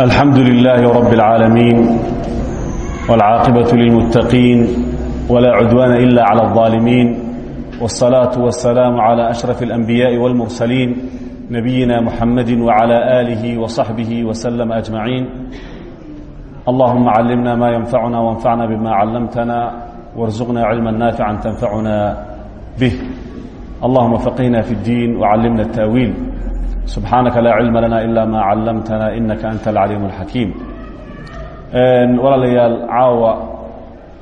الحمد لله رب العالمين والعاقبة للمتقين ولا عدوان إلا على الظالمين والصلاة والسلام على أشرف الأنبياء والمرسلين نبينا محمد وعلى آله وصحبه وسلم أجمعين اللهم علمنا ما ينفعنا وانفعنا بما علمتنا وارزقنا علما نافعا تنفعنا به اللهم فقهنا في الدين وعلمنا التأويل سبحانك لا علم لنا إلا ما علمتنا إنك أنت العليم الحكيم walaalayaal caawa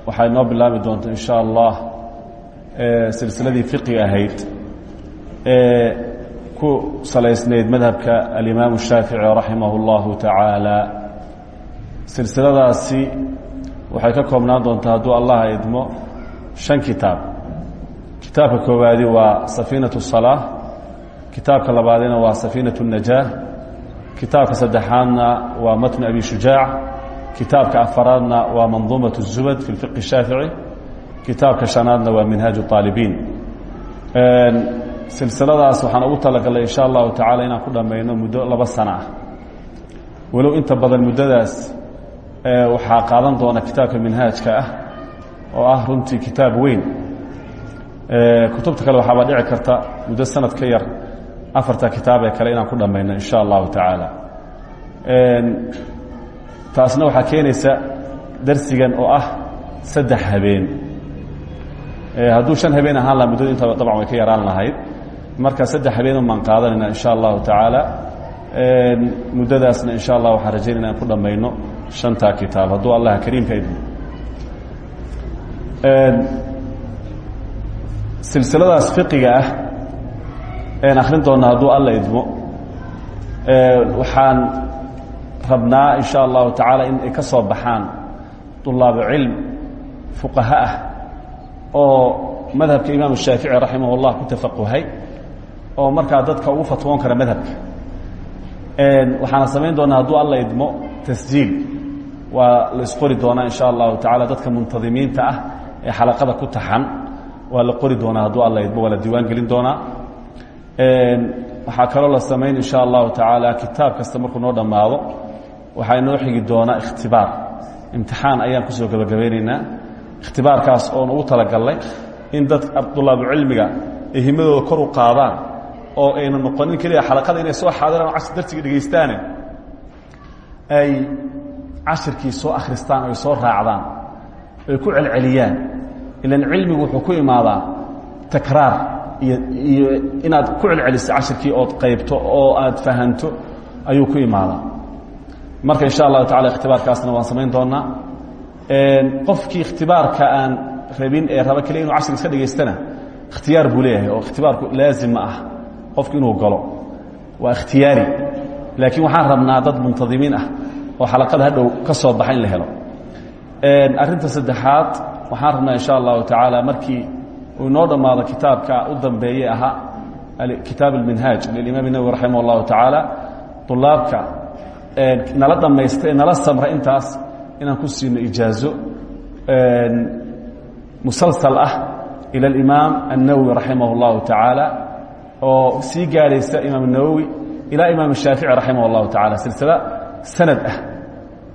waxaa inoo bilaabi doonta in sha allah silsiladii fiqi ahayd ee ku salaysnayd madhabka alimaamu shaafici raximah اllahu tacaala silsiladaasi waxay ka koobnaan doontaa hadduu allah idmo shan kitaab kitaabka koowaadi waa safiinaة الصalaaة kitaabka labaadina waa safiinaة الnajaah kitaabka saddexaadna waa matn abi shujaac kitaabka afaraadna waa manduumaة الzubad fi اfiq الshaafici kitaabka shanaadna waa minhaaj الطaalibiin silsiladaas waxaan ugu talagalay in sha allahu tacala inaan ku dhammayno muddo laba sana ah walow inta badan muddadaas waxaa qaadan doona kitaabka minhaajka ah oo ah runtii kitaab weyn kutubta kale waxaaba dhici karta muddo sanad ka yar afarta kitaab ee kale inaan ku dhammayno in sha allahu tacaala. Taasna waxaa keenaysa darsigan oo ah saddex habeen. Hadduu shan habeen ahaan laha muddadu inta dabcan way ka yaraan lahayd. Marka saddex habeenun baan qaadanayna in sha allahu tacaala. Muddadaasna in allah waxaan rajaynayna aan ku dhammayno shantaa kitaab hadduu allah kariimka idmo silsiladaas fiqiga ah een akhrin doona hadduu alla idmo waxaan rabnaa in sha allahu tacaala in ay ka soo baxaan طulaabo cilm fuqaha ah oo madhabka imaam الshaafici raximah اllah ku tafaquhay oo markaa dadka ugu fatwoon kara madhabka waxaana samayn doonaa hadduu alla idmo tasjiil waa la isqori doonaa in sha allahu tacala dadka muntadimiinta ah ee xalaqada ku taxan waa la qori doonaa hadduu alla idmo waa la diiwaan gelin doonaa waxaa kaloo la samayn in sha allahu tacaala kitaab kasta markuu noo dhammaado. Waxaa inoo xigi doonaa ikhtibaar. Imtixaan ayaan ku soo gebagabaynaynaa ikhtibaarkaas oon ugu talagalnay in dad dulaabucilmiga ay himadooda kor u qaadaan oo ayna noqonin keliya xalaqada inay soo xaadiraan oo cashir darsiga ay cashirkii soo akhristaan oy soo raacdaan ay ku celceliyaan. Ilan cilmigu wuxuu ku imaadaa takraar iyo inaad ku celceliso cashirkii ood qaybto oo aad fahanto ayuu ku imaadaa marka in sha allahu tacala ikhtibaarkaasna waan samayn doonaa qofkii ikhtibaarka aan rabin ee raba keliya inu cashir iska dhegaystana ikhtiyaar buu leeyahay oo ikhtibaarku laazim ma ah. Qofku inuu galo waa ikhtiyaari. Laakiin waxaan rabnaa dad muntadimiin ah oo xalaqada hadhow ka soo baxa in la helo. Arrinta saddexaad waxaan rabnaa in sha allahu tacaala markii uu inoo dhammaado kitaabka u dambeeye ahaa kitaab alminhaaj lilimaam nawowi raximah اllahu tacaala طulaabka nala dhammaysta ee nala samra intaas inaan ku siino ijaazo musalsal ah ilى اlimaam الnawowi raximah اllahu tacaala oo sii gaadhaysa imaam الnawowi ilaa imaam الshaafici raximah اllahu taعala silsilo sanad ah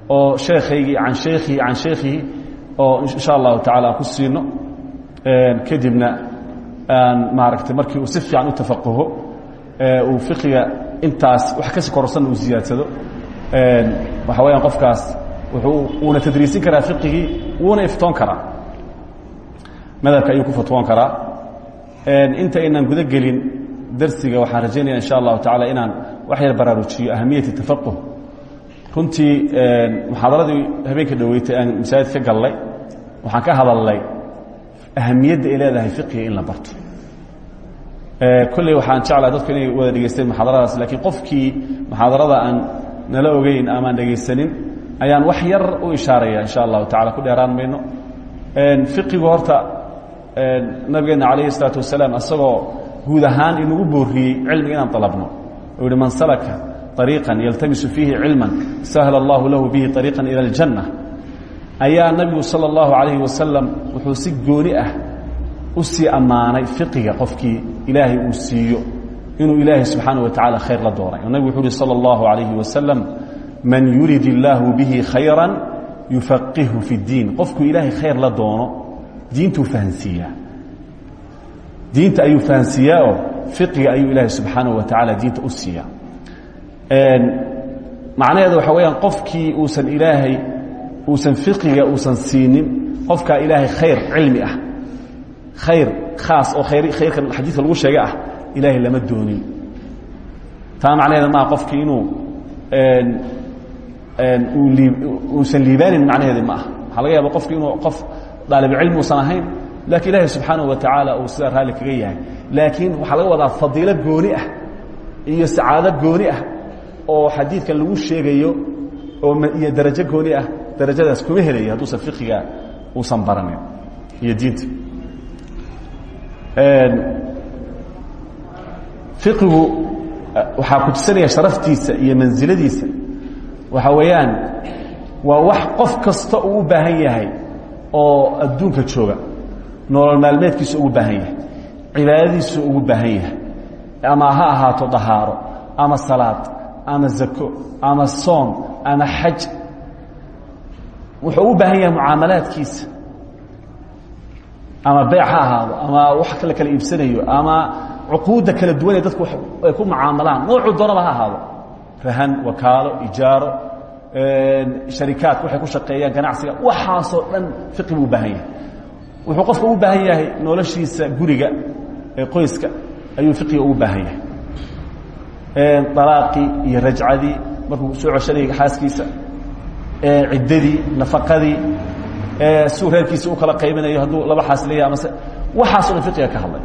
oo sheekaygii can sheekhihi can sheekhihi oo in sha allahu tacala aan ku siino kadibna maaragtay markii uu si fiican u tafaquho uu fiqiga intaas wax kasi kororsan uu ziyaadsado. Waxa weyaan qofkaas wuxuu uuna tadriisin karaa fiqigii wuuna iftoon karaa. Madhabka ayuu ku fatwoon karaa. Inta aynaan guda gelin darsiga waxaan rajaynaya in sha allahu tacala inaan wax yar baraarujiyo ahamiyati tafaquh runtii muxaadaradii habeenka dhoweytay aan masaajid ka gallay waxaan ka hadalnay ahamiyadda ay leedahay fiqiga in la barto. Eh, kolley waxaan jeclaha dadku inay wada dhegaysteen muxaadaradaas lakiin qofkii muxaadarada aan nala ogeyn amaan dhegaysanin ayaan wax yar u ishaaraya insha allahu tacala ku dheeraan mayno. Fiqigu horta nabigeena calayhi salaatu wasalaam isagoo guud ahaan inugu booriyey cilmi inaan dalabno. Uu yihi man salaka ariiqan yaltamisu fiihi cilman sahla allahu lahu bihi ariiqan ila aljanna ayaa nabigu salى اllahu عalayhi wasalam wuxuu si gooni ah u sii ammaanay fiqiga qofkii ilaahay uu siiyo inuu ilaahay subxaanaه wa taعala khayr la doonay nabigu wuxuu uhi salى اllahu عalayhi wasalam man yurid illaahu bihi khayra yufaqihu fi اddiin qofkuu ilaahay khayr la doono diintuu fahansiiyaa diinta ayuu fahansiiyaa oo fiqiga ayuu ilaahay subxaanaه wa tacaala diinta u siiyaa macnaheedu waxa weeyaan qofkii uusan ilaahay uusan fiqiga uusan siinin qofkaa ilaahay khayr cilmi ah. Khayr khaas oo khayrka xadiidka lagu sheegay ah ilaahay lama doonin. Taa macnaheeda maaha qofkii inuu uusan liibaanin macnaheedi ma aha waxaa laga yaaba qofki inuu qof daalibcilmi uusan ahayn laakiin ilaahay subxaanaه wa tacaala uu sidaa raalli kaga yahay. Laakiin waxaa laga wadaa fadiilo gooni ah iyo sacaado gooni ah oo xadiidkan lagu sheegayo oo iyo darajo gooni ah darajadaas kuma helayo hadduusan fiqiga uusan baranin iyo diinta. Fiqigu waxaa ku tusanaya sharaftiisa iyo mansiladiisa waxa weeyaan waa wax qof kasta uu baahan yahay oo adduunka jooga nolol maalmeedkiisu ugu baahan yahay cibaadadiisu ugu baahan yahay ama ha ahaato dahaaro ama salaad ama zako ama soom ama xaj wuxuu u baahan yahay mucaamalaadkiisa. Ama beec ha ahaado ama wax kale kala iibsanayo ama cuquudda kala duwanee dadku ay ku mucaamalaan noocuu doonaba ha ahaado. Rahan wakaalo ijaaro sharikaadka waxay ku shaqeeyaan ganacsiga. Waxaasoo dhan fiqi buu u baahan yahay. Wuxuu qofka u baahan yahay noloshiisa guriga ee qoyska ayuu fiqiga ugu baahan yahay. Dalaaqii iyo rajcadii markuu soo ceshanayay xaaskiisa ciddadii nafaqadii suu reerkiisa u kala qaybinayo hadduu laba xaas leeyahay amase waxaaso dhan fiqiga ka hadlay.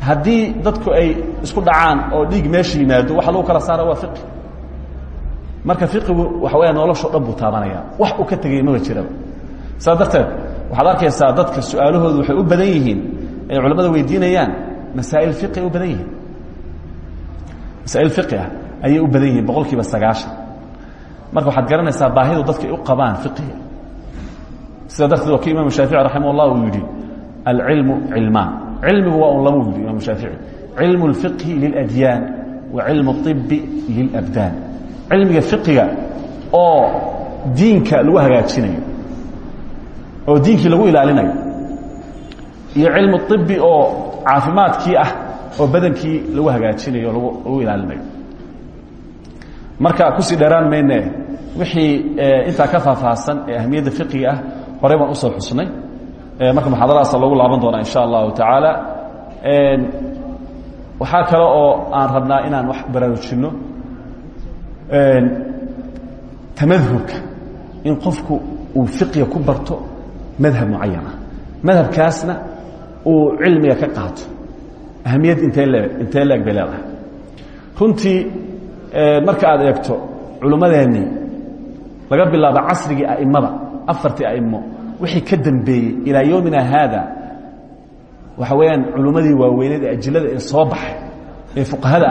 Haddii dadku ay isku dhacaan oo dhiig meesha yimaado waxa lagu kala saara waa fiqi marka fiqigu waxa weya noloshao dhan buu taabanaya. Wax uu ka tegay maba jiraba. Saas darteed waxaad arkaysaa dadka su'aalahoodu waxay u badan yihiin ay culamada weydiinayaan masaa'il fiqi ay u badan yihiin. Masaa'il fiqi ah ayay u badan yihiin boqol kiiba sagaashan marka waxaad garanaysaa baahida dadka ay u qabaan fiqiga sida darteed waa imam shaafici raximah llah uu yidhi alcilmu cilmaan. Cilmigu waa un labu yidhi imam shaafici cilmu اlfiqhi liladyaan wa cilmu اibi lilabdaan cilmiga fiqiga oo diinka lagu hagaajinayo oo diinkii lagu ilaalinayo iyo cilmu ibi oo caafimaadkii ah oo badankii lagu hagaajinayo lagu ilaalinayo. Marka ku sii dheeraan mayne wixii intaa ka faahfaahsan ee ahmiyadda fiqiga ah horey baan u soo xusnay. Marka muxaadarahaasa loogu laaban doonaa insha allahu tacaala. Waxaa kale oo aan rabnaa inaan wax baraarujinno. Tamadhubka in qofku uu fiqiga ku barto madhab mucayana madhabkaasna uu cilmiga ka qaato. Ahamiyad intee le intee leeg bay runtii marka aad eegto culimmadeennii laga bilaabo casrigii a'immada afartii a'imo wixii ka dambeeyey ilaa yowmina haada waxa weeyaan culimmadii waaweyneed ee ee soo baxay ee fuqahada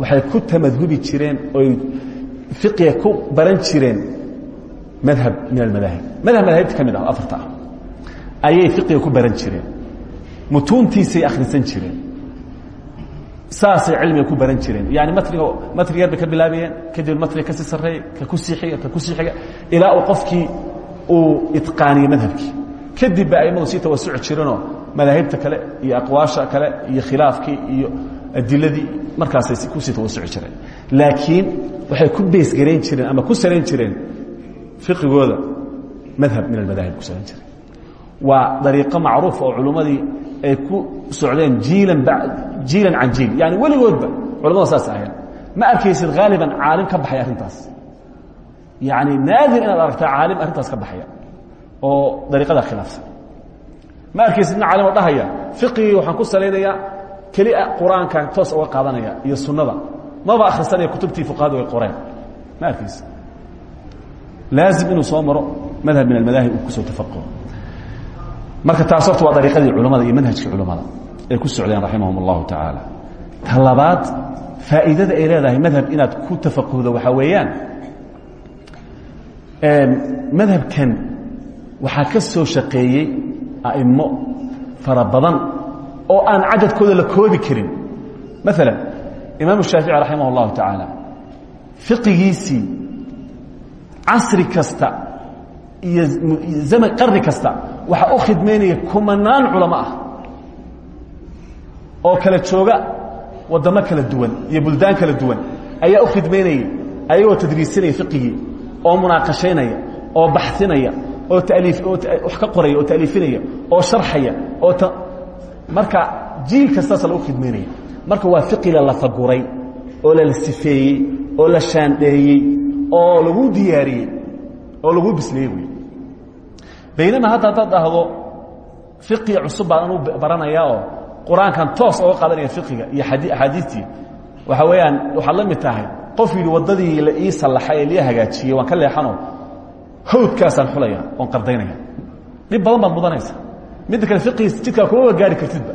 waxay ku tamadhubi jireen oy fiqiga ku baran jireen madhab min almadaahib. Madhab madaahibta ka ah afarta ayay fiqiga ku baran jireen mutuuntiisay akhrisan jireen saasay cilmiga ku baran jireen. Yani matniga matniga yar bay ka bilaabayeen kadib matniga ka sii sarreeya ka ku sii xiga ka ku sii xiga ilaa uu qofkii uu itqaaniyey madhabkii. Kadib ba aimadu sii tawasuci jireenoo madaahibta kale iyo aqwaasha kale iyo khilaafkii iyo adiladii markaasay ku sii tawasuci jireen. Laakiin waxay ku beesgarayn jireen ama ku salayn jireen fiqigooda madhab min almadaahib ku salayn jireen. Waa dariiqo macruufa oo culummadii ay ku socdeen jiilan jiilan can jiil. Yani weligoodba culamada saas ahayn ma arkaysid haaliban caalim ka baxaya arrintaas? Yani naadir inaad aragtaa caalim arrintaas ka baxaya oo dariiqada khilaafsan. Ma arkaysid nin caalim oo dhahaya fiqigii waxaan ku salaynayaa kelia qur'aankan toos uga qaadanaya iyo sunnada. Maba akhrisanaya kutubtii fuqahadu ay qoreen ma arkaysid? Laazim inuu soo maro madhab min almadaahib uu ku soo tafaquho marka taas horta waa dariiqadii culamada iyo manhajkii culamada ay ku socdeen raximahum اllahu tacaala ta labaad faa'iidada ay leedahay madhab inaad ku tafaquhdo waxaa weeyaan. Madhabkan waxaa ka soo shaqeeyey a'imo fara badan oo aan cadadkooda la koobi karin. Maala imaam shaafici raximah اllahu tacaala fiqigiisii kasta iyo qarni kasta waxaa u khidmaynaya kumanaan culamo ah oo kala jooga wadamo kala duwan iyo buldaan kala duwan ayaa u khidmaynayay ayagoo tadriisinaya fiqigii oo munaaqashaynaya oo baxinaya oo wax ka qoraya oo taaliifinaya oo sharxaya oo marka jiil kastaasa lagu khidmaynaya. Marka waa fiqiga la faguray oo la sifeeyey oo la shaandheeyey oo lagu diyaariyey oo lagu bisleeyey wey baynama hadda haddaad dhahdo fiqi cusub baan anu baranaya oo qur'aankan toos oga qaadanaya fiqiga iyo axaadiistii waxa weeyaan waxaad la mid tahay qof yidhi waddadii la ii sallaxay ee lii hagaajiyey waan ka leexanoo hawdkaasaan xulaya oon qardaynaya. Dhib badan baad mudanaysa. Midda kale fiqigiis jidkaa kumaba gaari kartidba.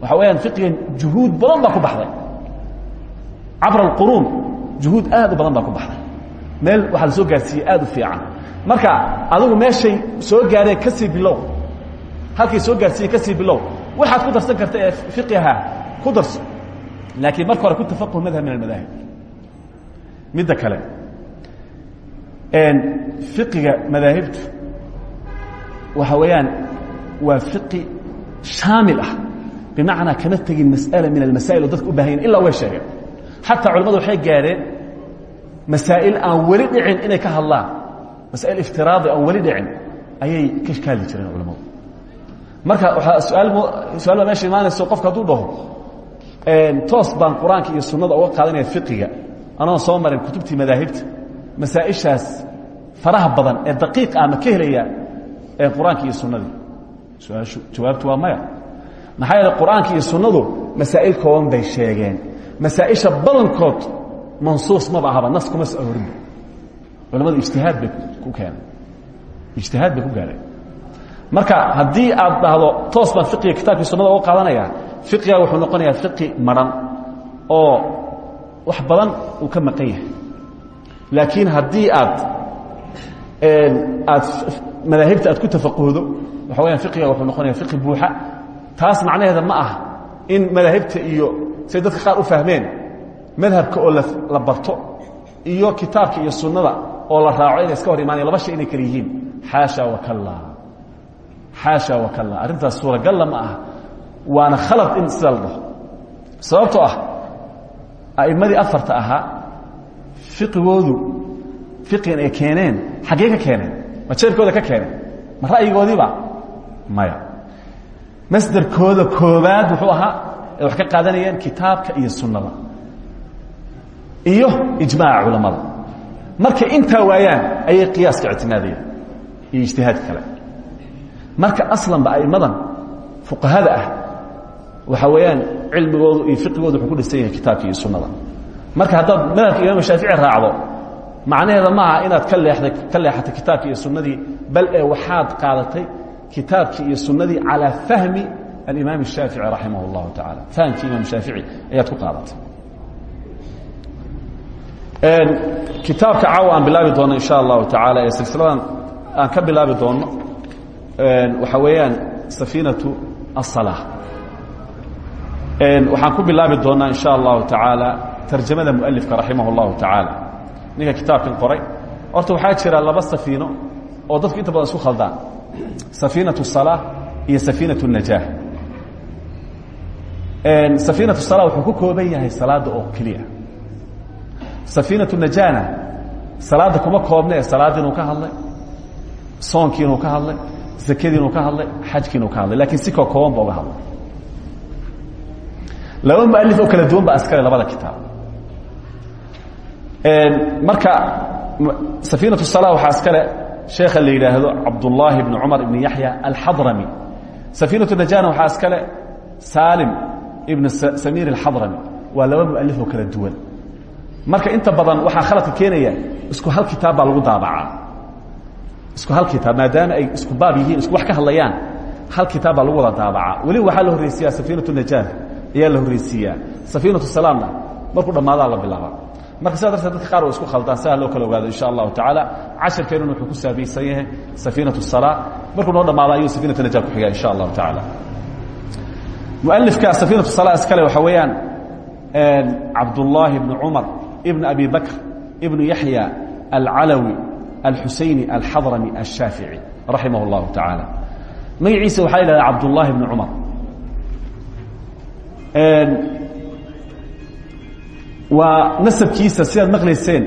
Waxa weyaan fiqigan juhuud badan baa ku baxday. Cabra alquruun juhuud aad u badan baa ku baxday. Meel waxaa la soo gaarsiiyey aad u fiican. Marka adigu meeshay soo gaareen ka sii bilow. Halkay soo gaarsiiyeen ka sii bilow waxaad ku darsan karta ee fiqiha ku darso laakiin marka hore ku tafaquh madhab min almadaahib midda kale. Fiqiga madaahibtu waxa weeyaan waa fiqi shaamil ah. Bimacnaa kama tegin mas'ala min almasaa'il oo dadka u baahan yahin ilaa way waxay gaadheen masaa'il aan weli dhicin inay ka hadlaan. Masaa'il iftiraadi aan weli dhicin ayay ka jireen culamadu marka waaa suaal baa meesha imaanayso qofka hadduu dhaho toos baan qur'aanka iyo sunnada uga qaadanaya fiqiga anoon soo marin kutubtii madaahibta masaa-ishaas faraha badan ee daqiiq ah ma ka helaya qur'aanka iyo sunnadii. Su'aashu jawaabtu waa maya. Maxaa yeele qur'aanka iyo sunnadu masaa'il kooban bay sheegeen. Masaa-isha badankood mansuus maba ahaba nas kuma soo arorinba culamadu ijtihaad bay ku keeneen. Ijtihaad bay ku gaadheen marka haddii aad dhahdo toos baan fiqiga kitaabkii sunnada uga qaadanaya. Fiqiga wuxuu noqonayaa fiqi maran oo wax badan uu ka maqan yahay. Laakiin haddii aad aad madaahibta aad ku tafaquhdo waxa weyaan fiqiga wuxuu noqonaya fiqi buuxa. Taas macnaheeda ma ah in madaahibta iyo say dadka qaar u fahmeen madhabka oo la barto iyo kitaabka iyo sunnada oo la raaco inay iska hor imaanaya laba shay inay kala yihiin. Xaasha wakalla xaasha wakalla arrintaas suuragalla ma aha. Waana khalad in sida la dhaho. Sababtoo ah a'immadii afarta ahaa fiqigoodu fiqigan ay keeneen xaggee ka keeneen ma jeerkooda ka keeneen ma ra'yigoodiiba maya. Masderkooda koobaad wuxuu ahaa ay wax ka qaadanayeen kitaabka iyo sunnada. Iyo ijmaaca culammada markay intaa waayaan ayay qiyaaska ictimaadayeen iyo ijtihaad kale marka aslanba a'immadan fuqahada ah waxa weeyaan cilmigoodu iyo fiqigoodu wuxuu ku dhisan yahay kitaabka iyo sunnada marka haddaad madhabka imaam shaafici raacdo macnaheeda maaha inaad ka leexday ka leexatay kitaabkii iyo sunnadii bal ee waxaad qaadatay kitaabkii iyo sunnadii calaa fahmi alimaam الshaafici raximah اllahu taعala fahamkii imaam shaafici ayaad ku qaadatay kitaabka caawa aan bilaabi doono in sha allahu tacaala ee silsiladan aan ka bilaabi doono waxaa weeyaan safiinaةu الصalaaة waxaan ku bilaabi doonaa in sha allahu tacaala tarjamada mualifka raximah اllahu tacaala ninka kitaabkan qoray horta waxaa jira laba safiino oo dadku inta badan isku khaldaan safiinaة الصalaaة iyo safiinaة الnajaah safiinaة الصalaa wuxuu ku kooban yahay salaada oo keliya safiinaة الnajahna salaada kuma koobne ee salaadiinuu ka hadlay soonkiinuu ka hadlay zakadiinuu ka hadlay xajkiinuu ka hadlay lakiin si koo kooban ba uga hadlay laba mualif oo kala duwan ba askale labada kitaab marka safiinaة الصalaa waxaa iskale sheekha la yidhaahdo cabduلlaahi bn cumar ibn yaxya alxadrami safiinaة najahna waxaa iskale saalim ibn samiir alxadrami waa laba mualif oo kala duwan marka inta badan waxaa khaladka keenaya isku hal kitaab baa lagu daabacaa isku hal kitaab maadaama ay isku baab yihiin isku wax ka hadlayaan hal kitaab lagu wada daabacaa. Weliba waxaa la horreysiiyaa safiinatu najaah ayaa la horreysiiyaa safiinatu salaamna markuu dhammaadaa la bilaaba marka sidaa darteed dadka qaar waa isku khaldaan sidaa loo kala ogaado insha allahu tacaala. Casharkeennuna wuxuu ku saabaysan yahay salaa markuu noo dhamaado ayuu safiinatu najah ku xigaa insha allahu tacaala. Mualifka safiinatu salaa iskale waxaa weeyaan cabdullaahi ibnu cumar ibnu abi bakr ibnu yaxya alcalawi alxusayni alxadrami alshaafici raximah اllahu tacaala magaciisa waxaa la yidhahda cabdullaahi bni cumar waa nasabkiisa sidaad maqlayseen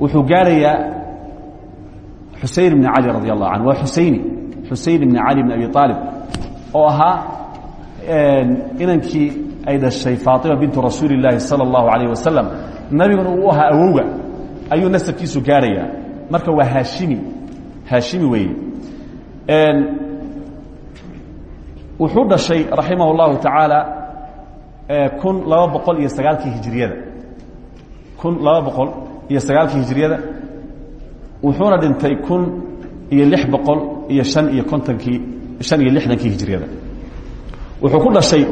wuxuu gaarayaa xuseyn bni cali radi allahu canه waa xuseyni xuseyn bni cali bn abi aalib oo ahaa inankii ay dhashay faaطima bintu rasuuli اllaahi salى اllahu alayh wasalam nabiguna uu ahaa awowga ayuu nasabkiisu gaarayaa marka waa haashimi haashimi weeye. Wuxuu dhashay raximah اllahu tacaala kun laba boqol iyo sagaalkii hijiriyada kun laba boqol iyo sagaalkii hijiriyada wuxuuna dhintay kun iyo lix boqol iyo han iyo kontonkii hijiriyada wuxuu ku dhashay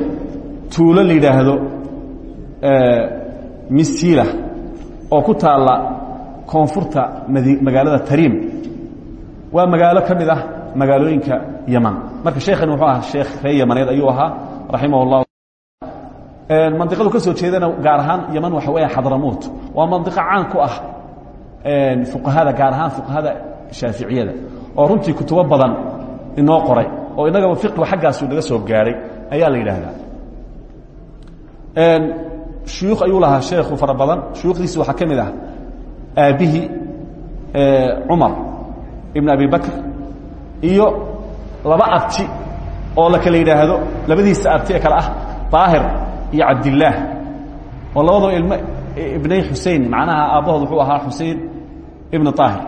tuulo la yidhaahdo misiila oo ku taalla koonfurta magaalada tariim. Waa magaalo ka mid ah magaalooyinka yaman marka sheekhani wuxuu ahaa sheekh reer yamaneed ayuu ahaa raximah اllah mandiqadu ka soo jeedana gaar ahaan yaman waxa weya xadramuut waa mandiqo caan ku ah fuqahada gaar ahaan fuqahada shaaficiyada oo runtii kutubo badan inoo qoray oo innagaba fiqigu xaggaasu naga soo gaadhay ayaa la yidhaahdaa. Shuyuukh ayuu lahaa sheekhu fara badan. Shuyuukhdiisi waxaa ka mid ah aabbihii cumar ibn abi bakr iyo laba abti oo la kala yidhaahdo labadiisa abti ee kale ah aahir iyo cabdillaah oo labadoo ilmo ibnay xusein macnaha aabbahood wuxuu ahaa xusein ibn aahir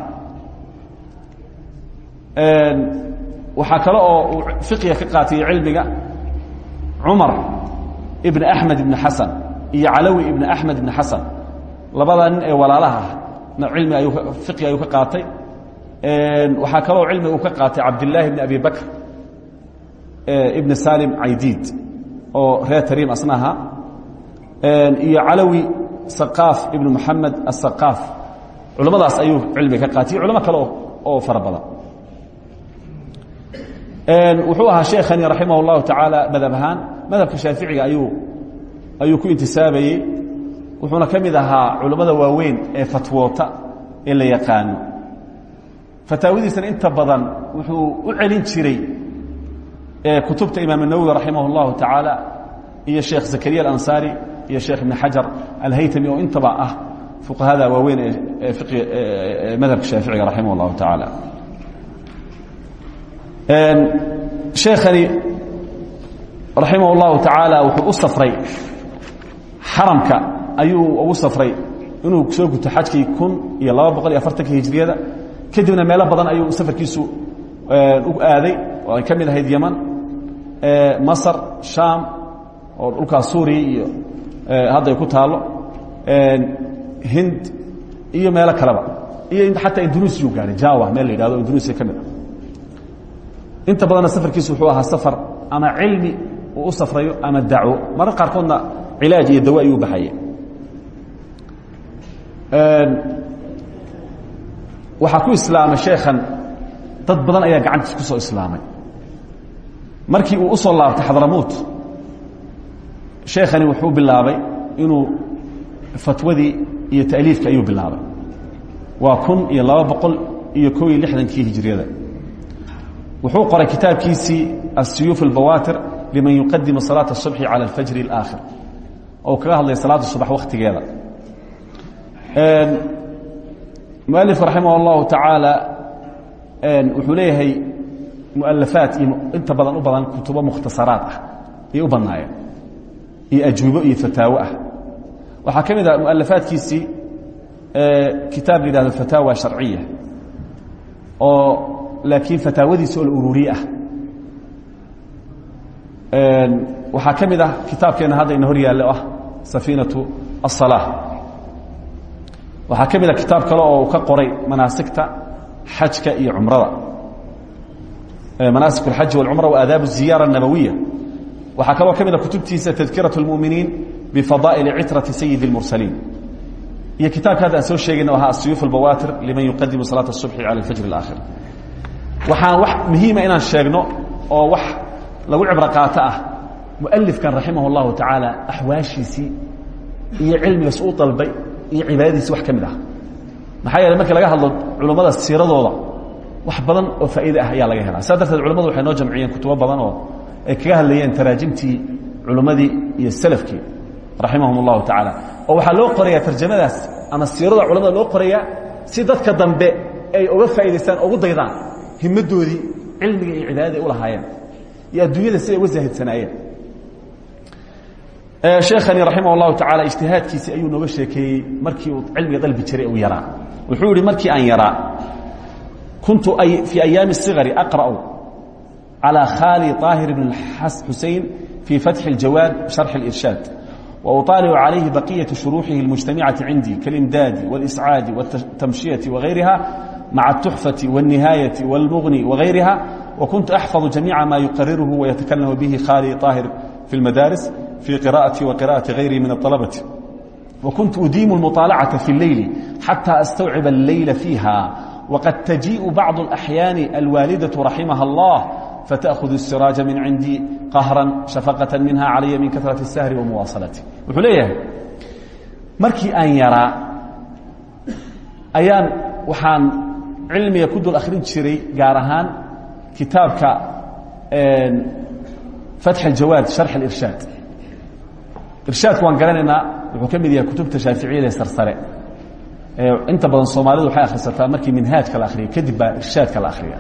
waxaa kale oo fiqiga ka qaatay cilmiga cumar ibn axmed ibn xasan iyo calawi ibn axmed ibn xasan. Labada nin ee walaalaha na ayuu fiqi ayuu ka qaatay. Waxaa kaloo cilmi uu ka qaatay cabdillaahi ibn abi bakr ibn salim caydiid oo reer tariim asna iyo calawi saqaaf ibn moxamed asaqaaf culamadaas ayuu cilmi ka qaatay culamo kale oo fara badan. Wuxuu ahaa sheekhani raximah اllahu tacaala madhab ahaan. Ayuu ayuu ku intisaabayey wuxuuna ka mid ahaa culammada waaweyn ee fatwoota ee la yaqaano fataawidiisana inta badan wuxuu u celin jiray kutubta imaam الnawowi raximah اllahu tacaala iyo sheekh zakariya alansaari iyo sheekh ibn xajar alhaytami oo intaba ah fuqahada waaweyn ee madhabka shaaficiga raximah اllahu tacaala sheekhani raximah اllahu tacaala wuxuu u safray xaramka ayuu ugu safray. Inuu soo guto xajkii kun iyo laba boqol iyo afartankii hijriyada kadibna meelo badan ayuu safarkiisu u aaday. Oo ay ka mid ahayd yeman masar shaam oo dhulkaas suuriya iyo hadda ay ku taalo hind iyo meelo kaleba. Iyo xataa indunuusiyu gaaray. Jawa meel la yidhahdo indunuusiya ka mid ah. Inta badanna safarkiisu wuxuu ahaa safar ama cilmi uu u safrayo ama dacwo. Marar qaarkoodna cilaaj iyo dawo ayuu baxaya waxaa ku islaamay sheekhan dad badan ayaa gacantiis ku soo islaamay markii uu u soo laabtay xadramuut sheekhani wuxuu bilaabay inuu fatwadii iyo ta'liifka ayuu bilaabay waa kun iyo laba boqol iyo kob iyo lixdankii hijriyada wuxuu qoray kitaabkiisii asiyuuf اlbawaatir liman yuqadima salaaة الصubxi calى اlfajr اlآakhir oo kaga hadlaya salaada subax wakhtigeeda mualif raximah اllahu tacaala wuxuu leeyahay mualafaat iyo inta badan u badan kutubo mukhtasaraad ah ayay u badnaayeen iyo ajwibo iyo fataawo ah waxaa ka mid ah mualafaadkiisii kitaab la yidhahdo fataawa sharciya oo laakiin fataawadiisa oo la ururiye ah waxaa ka mid ah kitaabkeena hadda ina hor yaallo ah safiinaةu الصalaaة waxaa ka mid a kitaab kale oo uu ka qoray manaasigta xajka iyo cumrada manaasik اlxaji wاlcumra waadaab الziyaara الnabawiya waxaa kaloo ka mid a kutubtiisa tadkiraة اlmuminiin bifadaa'ili citraةi sayidi اlmursaliin iyo kitaabka hadda aan soo sheegayna o ahaa asiyuuf اlbawaatir liman yuqadimu salaaة الصubxi calى اlfajr اlآakhir waxaan wax muhiima inaan sheegno oo wax lagu cibro qaato ah mualifkan raximah اllahu tacaala axwaashiisii iyo cilmigaas u dalbay iyo cibaadadiisi wax ka mid ah. Maxaa yeele markii laga hadlo culummada siiradooda wax badan oo faa'iide ah ayaa laga helaa. Saa darteed culamadu waxay noo jamciyeen kutubo badan oo ay kaga hadlayeen taraajimtii culimmadii iyo salafkii raximahum اllahu tacaala oo waxaa loo qorayaa tarjamadaas ama siirada culamada loo qorayaa si dadka dambe ay uga faa'idaystaan ugu daydaan himadoodii cilmiga iyo cibaadada ay u lahaayeen iyo adduunyada siday uga zaahidsanaayeen sheekhani raximah اllahu tacaala ijtihaadkiisi ayuu nooga sheekeeyey markii uu cilmiga dalbi jiray uu yaraa wuxuu yihi markii aan yaraa kuntu fii ayaami الصigari aqra'u calى khali طaahir bn xusein fii fatxi اljawaad sharxi اlirshaad وأطالع عليه بقية شروحه المجتمعة عندي كالإمداد والإسعاد والتمشية وغيرها مع التحفة والنهاية والمغني وغيرها وكنت أحفظ جميع ما يقرره ويتكلم به خالي طاهر في المدارس في قراءتي وقراءة غيري من الطلبة وكنت أديم المطالعة في الليل حتى أستوعب الليل فيها وقد تجيء بعض الأحيان الوالدة رحمها الله فتأخذ السراج من عندي قهرا شفقة منها علي من كثرة السهر ومواصلته wuxuu leeyahay markii aan yaraa ayaan waxaan cilmiga ku dul akhrin jiray gaar ahaan kitaabka fatx اljawaad sharx اlirshaad irshaadku waan garanaynaa wuxuu ka mid yahay kutubta shaaficiyada ee sarsare. Inta badan soomaalidu waxay akhrisataa markii minhaajka la akhriyo kadib baa irshaadka la akhriya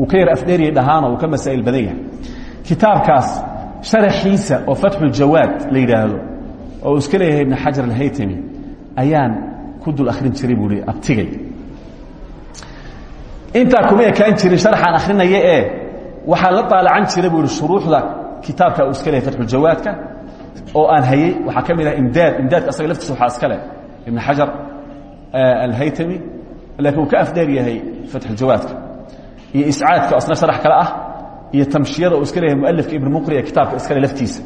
uu ka yar afdheeriyay dhahaano uu ka masaa'il badan yahay. Kitaabkaas sharaxiisa oo fatxuljawaad la yidhaahdo oo uu iska leeyahay ibn xajar alhaytami ayaan ku dul akhrin jiray buu hi abtigay. Intaa kuma ekaan jirin sharxaan akhrinaya ee waxaan la daalacan jiray buu ihi shuruuxda kitaabka uu iska leeyahay fatxuljawaadka oo aan hayey waxaa ka ah imdaad. Imdaadka asaga laftiisa waxaa iska leh. Ibn xajar alhaytami laakiin ka afdheer yahay fatxuljawaadka iyo iscaadka isna sharax kale ah iyo tamshiyada uu iska leeyahay ibn muqri ee iskale laftiisa.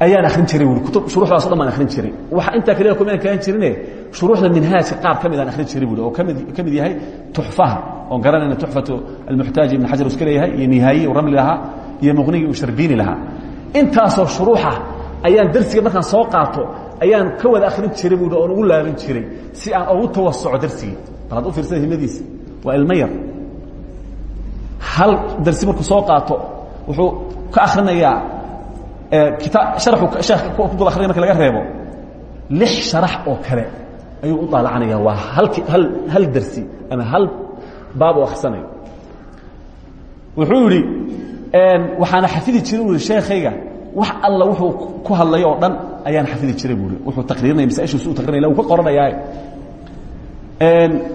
Ayaan akhrin jiray kutub shuruuxdaas o dhan baan akhrin jiray. Waxa intaa kaliya kumaan kaan jirine shuruuxda minhaajka qaar ka aan akhrin jiray oo ka mid yahay tuxfaha oon garanayna tuxfatu almuxtaaji ibn xajar uu iska iyo nihaayi uu ramli lahaa iyo muqnigii uu sharbiini lahaa. Intaasoo shuruuxa ayaan darsiga markaan soo qaato ayaan ka wada akhrin jiray buui oon ugu laaban jiray si aan ugu tawasuco darsigii bal had u fiirsada himadiisa waa ilmo yar. Hal darsi markuu soo qaato wuxuu ka akrinayaa kita harxu sheekh ku dul akrinaya marki laga reebo. Lix sharax oo kale ayuu u daalacanaya waa halki hal hal darsi ama hal baab oo akhrisanayo. Wuxuu yidhi waxaana xafidi jiray u yihi sheekhayga wax alla wuxuu ku hadlayo oo dhan ayaan xafidi jiray buu i wuxuu taqriirinaya masaaishiisu u taqrinaya ka qoranayaa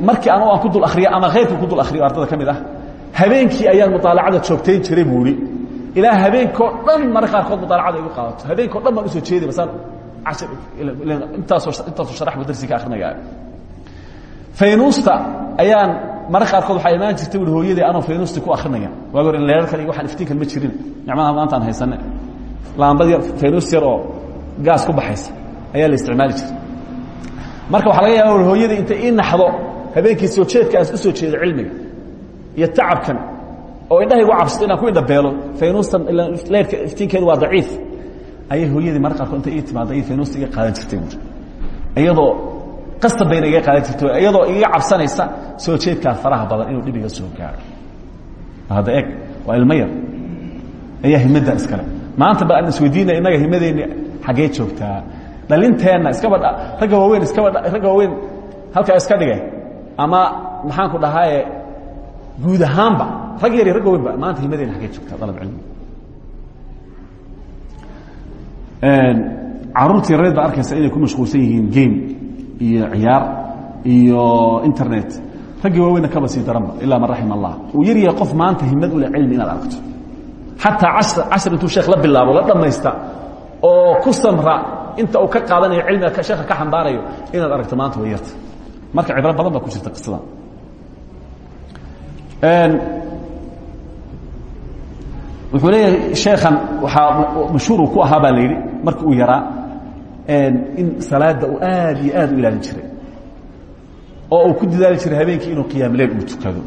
markii anu aan ku dul akriyo ama khayrkii ku dul akriyo ardada ka mid ah habeenkii ayaan muaalacada joogtayn jiray buu i ilaa habeenko dhan mara qaarkood muaalacada igu qaadato. Habeenko dhan baan u soo jeeday basaan intaasoo intaasoo sharax buu darsi ka akrinaya faynuusta ayaan mara qaarkood waxaa imaan jirtay ui hooyadii anoo faynuusti ku akrinaya waagi hor leerarkan iyo waxaan iftiinkan ma jirin. Nicmaha maanta aan haysane laambad yar faynuus yar oo gaas ku baxaysa ayaa la isticmaali jiray. Marka waxaa laga yaaba hooyadii intay ii naxdo habeenkii soo jeedka aan u soo jeedo cilmiga iyo tacabkan oo indhahaygu cabsato inaan ku indhabeelo faynuustan leerka iftiinkeedu waa daciif ayay hooyadii mar qaarkood intay ii timaada ay faynuusta iga qaadan jirtay. Buuri iyadoo qasab bayna iga qaadan jirtay iyadoo igaga cabsanaysa soo jeedkaa faraha badan inuu dhib iga soo gaaro. Hadda eg waa ilmo yar ayaa himadda iskale maanta ba aan isweydiinay innaga himadeenni xaggee joogtaa dhalinteenna iskaba ragga waaweyn iskaba ragga waaweyn halkaa iska dhige ama maxaan ku dhahaaye guud ahaanba rag yar ragga weynba maanta himadeena xaggee joogtaa dalab cilmi. Caruurtii yareed baa arkaysa inay ku mashquulsan yihiin game iyo ciyaar iyo internet. Raggii waaweyna kaba sii daranba ilaa man raxima allah. Uu yar yahay qof maanta himad u leh cilmi inaad aragto xataa cashar intuu sheekh la bilaabo la dhammaysta oo ku samra inta uu ka qaadanayo cilmiga sheekha ka xambaarayo inaad aragto maanta way yarta. Marka cibro badan baa ku jirta qisadan wuxuu leeyahay sheekhan waxaa mashhuur uu ku ahaa baa la yidhi markii uu yaraa in salaadda uu aad iyo aad u ilaalin jiray. Oo uu ku dadaali jiray habeenkii inuu qiyaam leyl uu tukado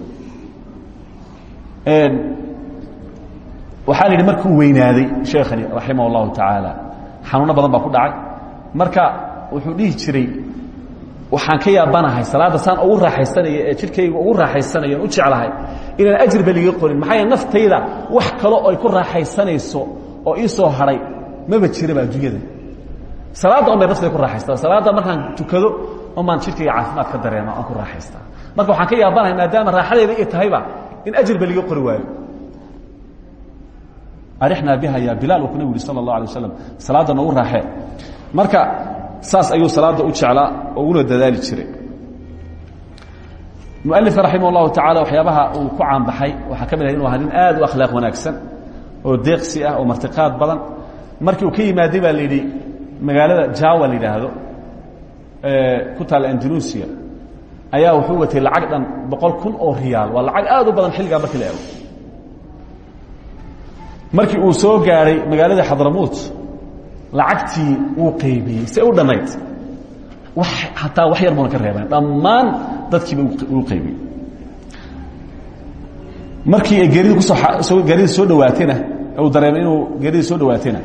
waxaa la yidhi markii uu weynaaday sheekhani raximah اllahu tacaala xanuuno badan baa ku dhacay. Marka wuxuu dhihi jiray waxaan ka yaabanahay salaadda saan ugu raaxaysanaya ee jidhkayga ugu raaxaysanayan u jeclahay inaan ajriba liga qorin. Maxaa yeele naftayda wax kale oo ay ku raaxaysanayso oo ii soo hadhay maba jiraba adduunyada. Salaadda on bay naftayda ku raaxaystaa. Salaadda markaan tukado omaan jidhkayga caafimaad ka dareema oon ku raaxaystaa. Marka waxaan ka yaabanahay maadaama raaxadayda ay tahayba in ajriba liga qori waayo arixnaa biha ya bilaal uu ku nabi yuri sala اllah alay wasalam salaadda noogu raaxee marka saas ayuu salaadda u jeclaa oo uguna dadaali jiray. Mualifka raximah اllahu tacala waxyaabaha uu ku caanbaxay waxaa ka mid ah inu ahaa nin aad u akhlaaq wanaagsan oo deeqsi ah oo martiqaad badan. Markii uu ka yimaaday baa la yidhi magaalada jawa la yidhaahdo ku taalla andalusia ayaa wuxuu watay lacag dhan boqol kun oo riyaal. Waa lacag aad u badan xilligaa markii la ego markii uu soo gaadhay magaalada xadramuut lacagtii wuu qaybiyey se u dhammayd? Hataa wax yar buuna ka reebeen dhammaan dadkiiba uu qaybiyey markii ay geeridi ku soo geerida soo dhawaatayna uu dareemay inuu geerida soo dhawaatayna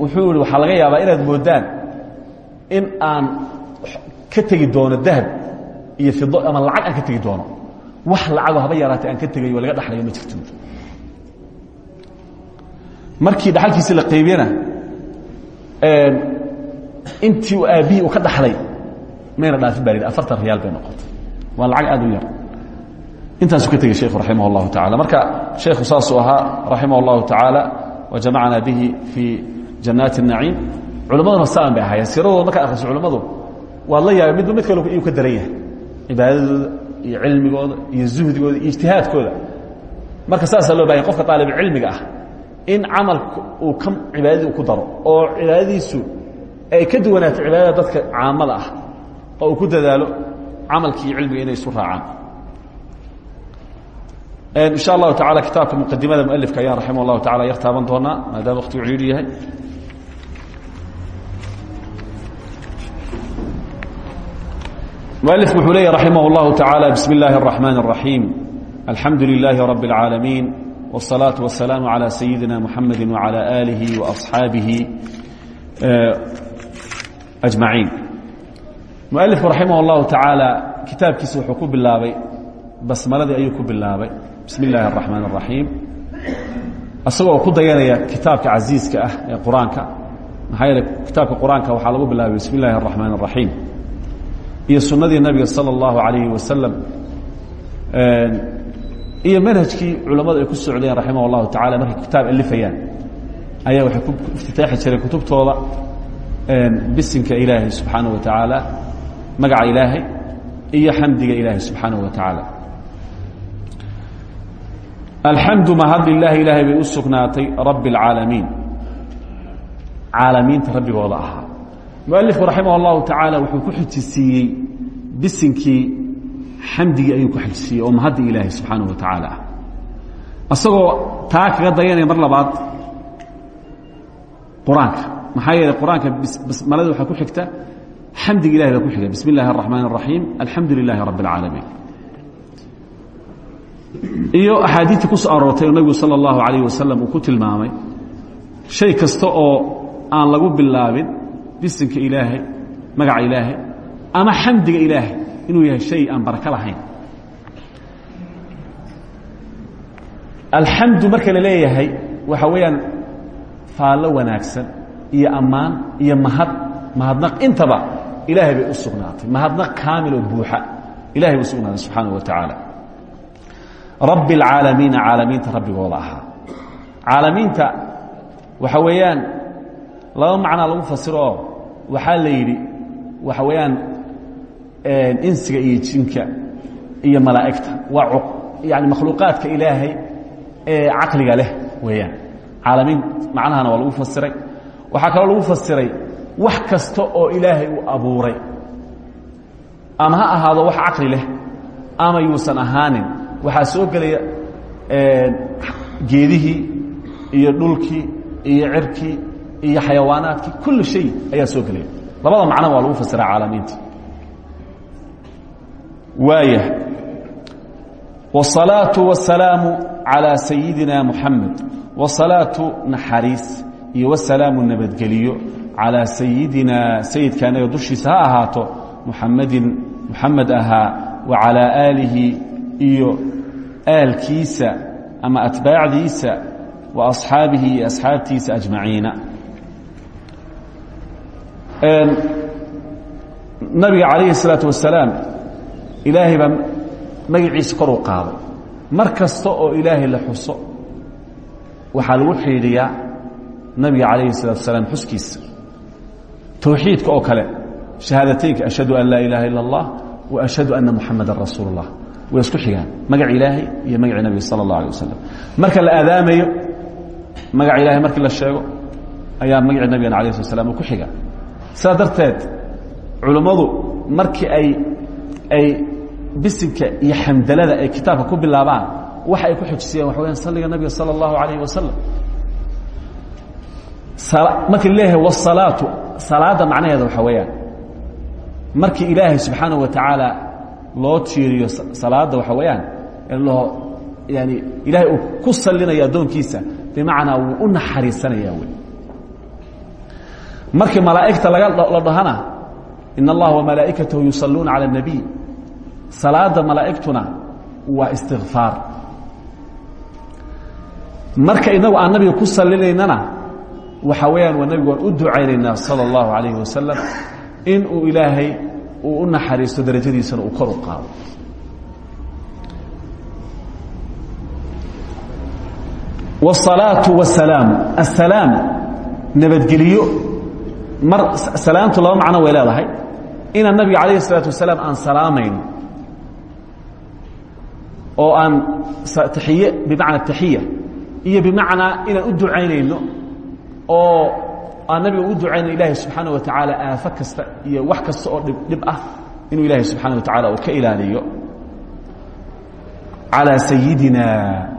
wuxuu yihi waxaa laga yaabaa inaad moodaan in aan ka tegi doono dahab iyo fido ama lacag aan ka tegi doono. Wax lacago haba yaraatay aan ka tegayo laga dhaxlayo ma jirto markii dhaxalkiisii la qaybiyena intii uu aabbihii uu ka dhaxlay mayna dhaafin baa afartan riyaal bay noqotay waa lacag aad u yar intaasuu ka tegey sheikhu raximah اllahu tacala marka sheekhu saasuu ahaa raximah اllahu tacaala wajamacnaa bihi fii jannaati الnaciim culammaduna saan bay ahaayeen siradooda markaad akhriso culimmadu waad la yaabay midba mid kale iyuu ka daran yahay cibaadadooda iyo cilmigooda iyo zuhdigooda iyo ijtihaadkooda marka saasaa loo bahanya qofka aalibcilmiga ah in camalka uu ka cibaadadii uu ku daro oo cibaadadiisu ay ka duwanaato cibaadada dadka caamada ah oo uu ku dadaalo camalki iyo cilmiga inay isu raacaan in sha allahu tacala kitaabka muqadimada mualifka ayaan raximah llahu tacala yar taaban doonaa maadaama waktigu ciidu yahay mualifku wuxuu leeyahy raximah اllahu tacala bismi اllahi الرaxman الraxيim alxamdu lilaahi rabi اlcaalamiin والصلاaة والسلام على سيدنا محمد وعلى آله وأصحاaبه أجمعين مؤلفku رaحimه الله taعaaلى kitaabkiisa wuxuu ku bilaabay basmaladii ayuu ku bilaabay bismi الlahi الرaحمaن الرaحيم isagoo ku dayanaya kitaabka caزiiزka ah ee qur-aanka maxaa yeele kitaabka qur-aanka waxaa lagu bilaabay bismi الlahi الرaحمaن الرaحيم iyo sunadii nabiga salى الlaهu عaليه وaسلم iyo manhajkii culammadu ay ku socdeen raximah اllahu tacala markay kitaab alifayaan ayaa waxay ku iftitaaxi jireen kutubtooda bisinka ilaahay subxaanaه wa tacaala magaca ilaahay iyo xamdiga ilaahay subxaanaه wa tacaala alxamdu mahad lilahi ilaahay bay u sugnaatay rabi اlcaalamiin caalamiinta rabbigooda ahaa mualifku raximah اllahu tacaala wuxuu ku xijisiiyey bisinkii xamdigii ayuu ku xajisiiyey oo mahaddi ilaahay subxaanaه wa tacaala ah isagoo taa kaga dayanaya mar labaad qur-aanka maxaa yeeley qur-aanka basmalada waxaa ku xigta xamdiga ilahay baa ku xiga bismi اllahi الرaحmaan الرaحيim alxamdu lilahi rabi اlcaalamiin iyo axaadiidtii ku soo aroortay oo nebigu salى اllahu عalayه wasalam uu ku tilmaamay shay kasta oo aan lagu bilaabin bisinka ilaahay magaca ilaahay ama xamdiga ilaahay inuu yahay shay aan barako lahayn. Alxamdu marka la leeyahay waxa weeyaan faallo wanaagsan iyo ammaan iyo mahad mahadnaq intaba ilaahay bay u mahadnaq kaamil oo buuxa ilahay bay u sugnaatay subxaanaه wa tacaala. Rabbi اlcaalamiina caalamiinta rabbigooda ahaa. Caalamiinta waxa weeyaan laba macnaa lagu fasiro oo la yidhi waxa weeyaan insiga iyo jinka iyo malaa'igta. Waa yani makhluuqaadka ilaahay ee caqliga leh weeyaan. Caalamiin macnahana waa lagu fasiray. Waxaa kaloo lagu fasiray wax kasta oo ilaahay uu abuuray. Ama ha ahaado wax caqli leh ama yuusan ahaanin. Waxaa soo gelaya geedihii iyo dhulkii iyo cirkii iyo xayawaanaadkii. Kulli shay ayaa soo gelaya. Labada macnaba waa lagu fasiraa caalamiinta waaya والصلاaة والسلاaم عalى سيidina محamed والصلاaة naxariis iyo وسلاaم nabadgeliyo calىa sayidina sayidka anaga dushiisa ha ahaato muxamadin muxamed ahaa wa calىa aalihi iyo aalkiisa ama atbaacdiisa wa asxaabihi iyo asxaabtiisa ajmaciina nabiga calayhi الsalaaةu wasalaam ilaahay baa magaciisa kor u qaaday. Mar oo ilaahay la xuso waxaa lagu xidhiidhiyaa nabiga calayhi salatu asalaam xuskiisa. Towxiidka oo kale shahaadateynka ashhadu an laa ilaaha illa allah wa ashhadu anna muxamadan rasuulu اllah isku xigaan magac ilaahay iyo magaci nabiga sala اllah alay marka la aadaamayo magac ilahay markii la sheego ayaa magaci nabigana alay slat slam ku xiga sidaa darteed markii ay ay bisinka iyo xamdalada ay kitaabka ku bilaabaan waxa ay ku xojisiyeen waxa weyaan salliga nabiga salى اllahu alayh wasalam markii leeyahay wsalaatu salaadda macnaheeda waxa weeyaan markii ilaahay subxaanaه wa tacaala loo tiiriyo salaadda waxa weeyaan loo yani ilaahay uu ku salinayo addoonkiisa bimacnaa wuu u naxariisanaya wey markii malaa'igta laga la dhahana in اllaha وamalaa'ikatahu yusaluuna calى الnabiy salaada malaa'igtuna waa istikfaar marka inagu aan nabiga ku salinaynana waxa weeyaan waa nabigu waan u ducaynaynaa salى اllahu عalayه wasalam in uu ilaahay uu u naxariisto darajadiisana uu kor u qaado wالsalaaةu wasalaamu asalaam nabadgeliyo mar salaamtu laba macno way leedahay inaan nabiga calayh الsalaatu wasalaam aan salaamayno oo aan taxiye bimacna taxiya iyo bimacnaa inaan u ducaynayno oo aan nabiga ugu ducayno ilaahay subxaana wa tacaala aafo kasta iyo wax kasta oo dhib dhib ah inuu ilaahay subxaana wa tacala uu ka ilaaliyo calىa sayidina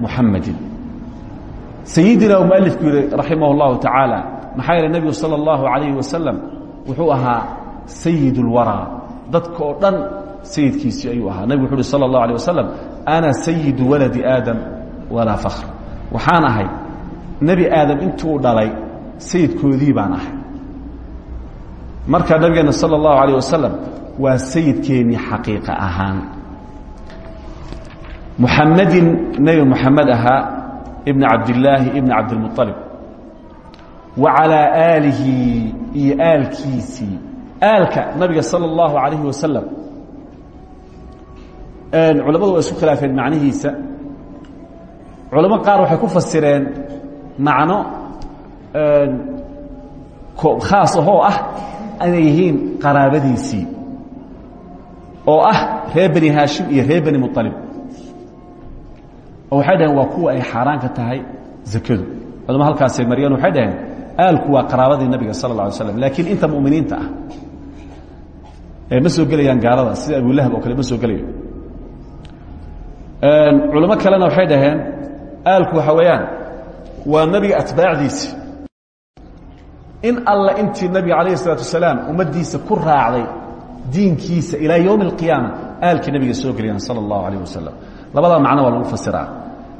muxamadin sayidina uu mualifku yihi raximah اllahu tacaala maxaa yeele nebigu salى اllahu alayh wasalam wuxuu ahaa sayid اlwaraa dadka oo dhan sayidkiisii ayuu ahaa nebigu wuxu uhi salى اllahu alيه wasalam ana sayidu waladi aadam walaa fakhr waxaan ahay nebi aadam intuu dhalay sayidkoodii baan ahay marka nabigeena salى اllahu alيه wasalam waa sayidkeennii xaqiiqa ahaan muxamedin nebi muxamed ahaa ibn cabdillaahi ibn cabdilmuطalib wa calىa aalihi iyo aalkiisii aalka nabiga salى اllahu alayhi wasalam culammadu waa isku khilaafeen macnihiisa. Culamo qaar waxay ku fasireen macno khaas ahoo ah inay yihiin qaraabadiisii. Oo ah reer bani haashim iyo reer bani muطalib oo waxay dhaheen waa kuwa ay xaaraan ka tahay zakadu. Culamo halkaasay mariyeen waxay dhaheen aalku waa qaraabadii nabiga sala اla alay slam laakiin inta muminiinta ah. Ma soo gelayaan gaalada sida abulahab oo kale ma soo gelayo culamo kalena waxay dhaheen aalku waxa weeyaan waa nebiga atbaacdiisi in alle intii nabiga calayh الsalaatu wasalaam ummaddiisa ku raacday diinkiisa ilaa yowmi اlqiyaama aalkii nabiga soo gelayaan salى اllahu alayh wasalam labada macno waa lagu fasiraa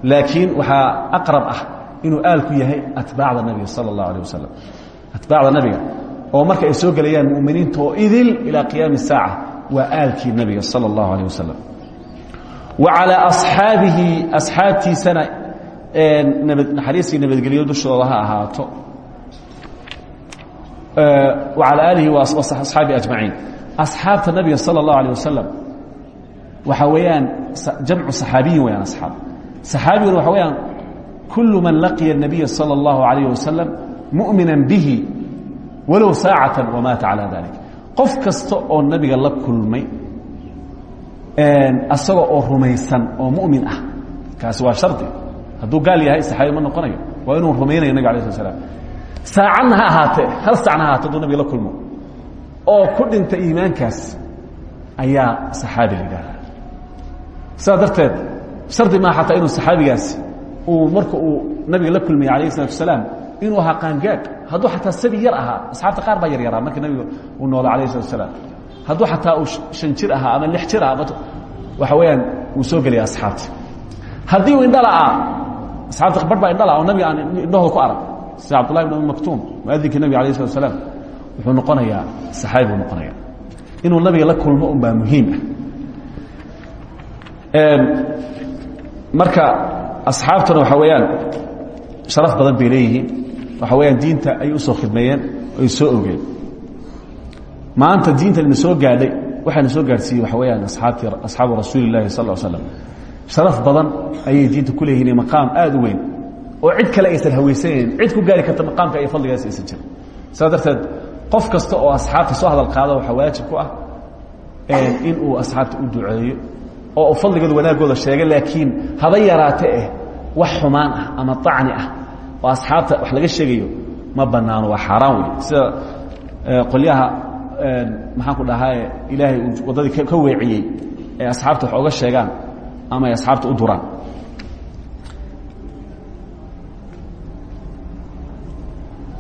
laakiin waxaa aqrab ah inuu aalku yahay atbaacda nabiga salى اllahu alيه wasalam atbaacda nabiga oo marka ay soo gelayaan muminiinta oo idil ilaa qiyaami الsaaca waa aalkii nabiga salى اllahu alيه wasalam wa calىa asxaabihi asxaabtiisana naxariistii nabadgelyo dushooda ha ahaato وعلى آله وأصحaaبه أجمaعيiن أصxaabta نabiga salى الlaه عليه waسلم waxa weeyaan jamcu صaxaabiyin weyaan أصxaab صaxaabiguna waxa weyaan كuل man laqiya النabiya salى الlaه عaليه وaسلم مؤmiنا bihi walow saacaة وmaata عalى ذaلiك qof kasta oo nabiga la kulmay asaga oo rumaysan oo mumin ah. Kaasi waa hari hadduu gaal yahay saxaabi ma noqonayo. Waa inuu rumaynayo nabig ala sl slam saacadna ha ahaatee hal saacna ha ahaate aduu nabig la kulmo. Oo ku dhinta iimaankaas ayaa saxaabi la yidhaahaa sidaa darteed shardi maaha xataa inuu saxaabigaasi uu marka uu nabiga la kulmaya alayh isalatu asalaam inuu ahaa qaangaag. Hadduu xataa sabi yar ahaa asxaabta qaar baa yaryaraa marka nabiga uu noola alayh isalatu asalaam hadduu xataa uu shan jir ahaa ama lix jir ah waxa weeyaan wuu soo gelaya asxaabta. Haddii uu indhala-aa asxaabta bar baa indhala oo nabiga aan indhahooda ku arag. Sida cabdullahi bn umi maktuum muadinkii nabig alayh slat slam wuxuu noqonayaa saxaabi buu noqonaya inuu nabiga la kulmo un baa muhiim ah. Marka asxaabtuna waxaa weeyaan sharaf badan bay leeyihiin. Waxa weyaan diinta ayay u soo khidmeeyeen ay soo ogeen maanta diintan ina soo gaadhay waxaana soo gaadhsiiyey waxa weyaan asxaabu rasuuli اlahi sal slam sharaf badan ayay diinta ku leeyihiin maqaam aad u weyn oo cid kale aysan haweysanayn. Cid ku gaari karta maqaamka iyo fadligaas aysan jirin. Saas darteed qof kasta oo asxaabta soo hadal qaada waxaa waajib ku ah in uu asxaabta u duceeyo oo fadligooda wanaagooda sheega laakiin haba yaraate eh wax xumaan ah ama acni ah oo asxaabta wax laga sheegayo ma banaano waa xaaraan wey sida qolyaha maxaan ku dhahaa ilaahay uu waddadii ka weeciyey ee asxaabta wax oga sheegaan ama ay asxaabta u duraan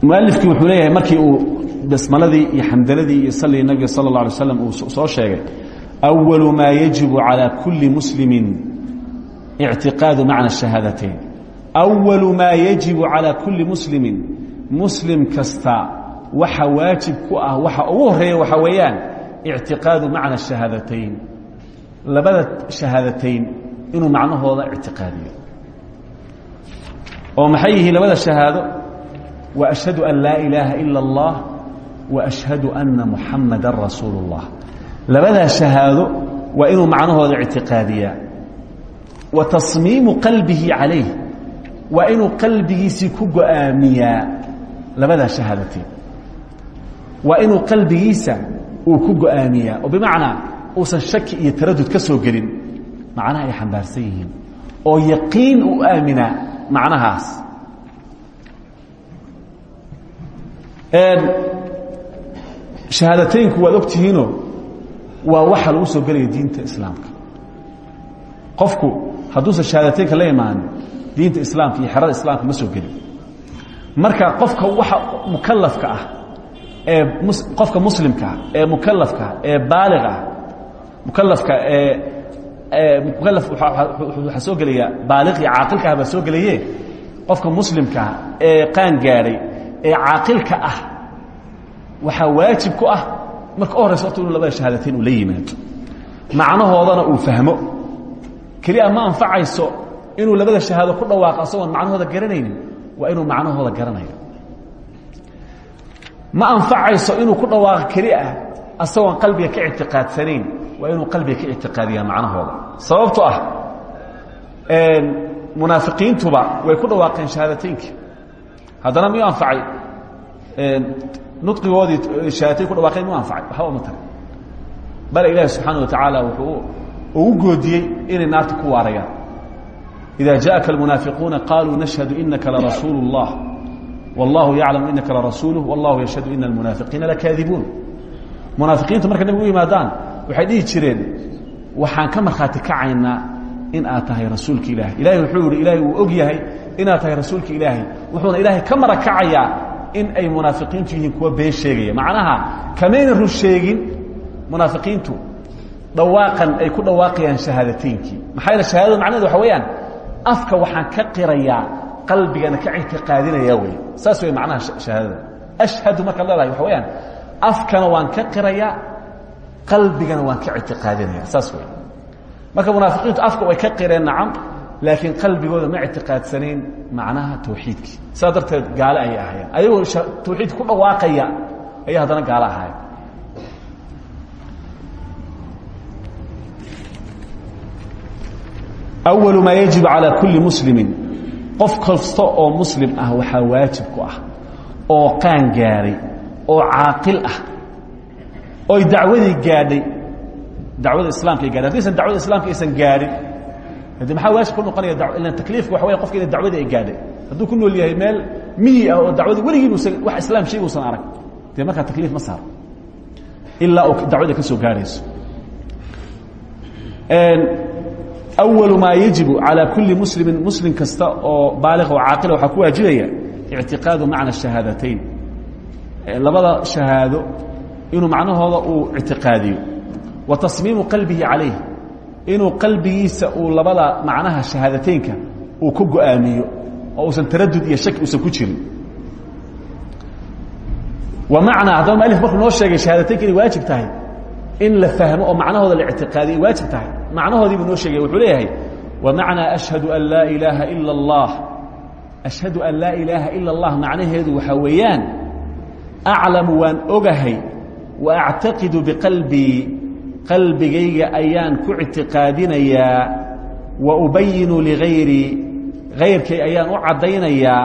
mualifkii wuxuu leeyahay markii uu basmaladii iyo xamdaladii iyo salligii nabiga sala اlه alay slam uu soo sheegay أwalu maa yajibu calى kuli muslimi اctiqaadu macna الشhahaadateyn أwalu maa yajibu calى kuli muslimi muslim kasta waxa waajib ku ah waxa ugu horreeya waxaa weeyaan ictiqaadu macna shahaadatayn labada shahaadatayn inuu macnahooda ictiqaadiyo. Oo maxay yihiin labada shahaado? Wa ashhadu an laa ilaaha ila اllah wa ashhadu anna muxamada rasuulu اllah labadaa shahaado inuu macnahooda ictiqaadiyaa. Wa tasmiimu qalbihi calayh waa inuu qalbigiisii ku go'aamiyaa. Labadaa shahaadateyn waa inuu qalbigiisa uu ku go'aamiyaa oo bimacnaa uusan shaki iyo taradud ka soo gelin macnaha ay xambaarsan yihiin oo yaqiin u aaminaa macnahaas. Shahaadateynku waad og tihiino waa waxa lagu soo gelaya diinta islaamka. Qofku hadduusan shahaadateynka la imaanin diinta islaamka iyo xerada islaamka ma soo gelin. Marka qofka waxa mukalafka ah ee qofka muslimkaa ee mukalafka ee baaliq ah mukalafka ee mukalaf waxaa soo gelaya baaliqii caaqilkaah baa soo gelaye qofka muslimkaa ee qaan gaadhay ee caaqilka ah waxaa waajib ku ah marka u horaysa horta inu labada shahaadateyn uu la yimaado. Macnahoodana uu fahmo. Keliya ma anfacayso inuu labada shahaado ku dhawaaqo asagoon macnahooda garanaynin waa inuu macnahooda garanayo ma anfacayso inuu ku dhawaaqo keli ah asagoon qalbiga ka ictiqaadsanayn waa inuu qalbiga ka ictiqaadiyaa macnahooda. Sababto ah munaafiqiintuba way ku dhawaaqeen shahaadateynka haddana miyuu anfacay? Nudqigoodii shahaadateyn ku dhawaaqeen miyuu anfacay? Waxba uma taray bale ilaahi subxaana wa tacaala wuxuu ugu goodiyey inay naarta ku waarayaan. Idaa jaءaka almunaafiquuna qaluu nashhadu inaka larasuulu اllah wاllahu yaclamu inaka larasuuluh wallahu yashhadu ina almunaafiqiina lakaadibuun munaafiqiintu markay nabigu u yimaadaan waxay dhihi jireen waxaan ka markhaati kacaynaa in aad tahay rasuulka ilaahay ilahay wuxuu yihi ilahay uu og yahay inaad tahay rasuulka ilaahay wuxuuna ilaahay ka mara kacayaa in ay munaafiqiintu yihiin kuwa been sheegaya macnaha kamayna run sheegin munaafiqiintu dhawaaqan ay ku dhawaaqayaan shahaadateyinkii maxaa yeele shahadada macnahedu waxa weeyaan afka waxaan ka qirayaa qalbigana ka ictiqaadinaya wey saas wey macnaha shahaadada ashhadu markaad leedahay waxa weyaan afkana waan ka qirayaa qalbigana waan ka ictiqaadinaya saas wey marka munaafiqiintu afka way ka qireen nacam laakiin qalbigooda ma ictiqaadsanayn macnaha tawxiidkii saa darteed gaale ayay ahaayeen ayagoo tawxiidka ku dhawaaqaya ayay haddana gaalo ahaayeen أول ma yaجiب عalى kuli mslimi qof kasta oo muslim ah waxaa waajib ku ah oo qaan gaadhay oo caaqil ah oy dacwadii gaadhay dacwada islaamka ay gaadhay. Haddiisan dacwada islaamka aysan gaadhin de maxaa waajib ku noqonaya ilan takliifka waxa waya qofka ina dacwadii ay gaadhay. Hadduu ku nool yahay meel miyi ah oo dacwadii weligiiba usan wax islaam shayga usan arag dee markaa takliif ma saaro ilaa uu dacwada ka soo gaarhayso أول ma yaجiب عalى kuli mslimi mslim kasta oo baaliq oo caaqila waxaa ku waajibaya اctiqaadu macna الشhahaadateyn labada شhahaado inuu macnahooda uu اctiqaadiyo wa tasmiimu qalbihi calayh inuu qalbigiisa uu labada macnaha shahaadateynka uu ku go'aamiyo oo uusan taradud iyo shaki uusan ku jirin wa macnaa haddaba mualif markuu noo sheegay shahaadateynka inay waajib tahay in la fahmo oo macnahooda la ictiqaadiyo waajib tahay macnahoodii buu noo sheegay wuxuu leeyahay wamacnaa ashhadu an laa ilaaha ila اllah ashhadu an laa ilaaha ila اllah macnaheedu waxaa weeyaan aclamu waan ogahay wa actaqidu biqalbii qalbigayga ayaan ku ictiqaadinayaa wa ubayinu ligayrii gayrkay ayaan u caddaynayaa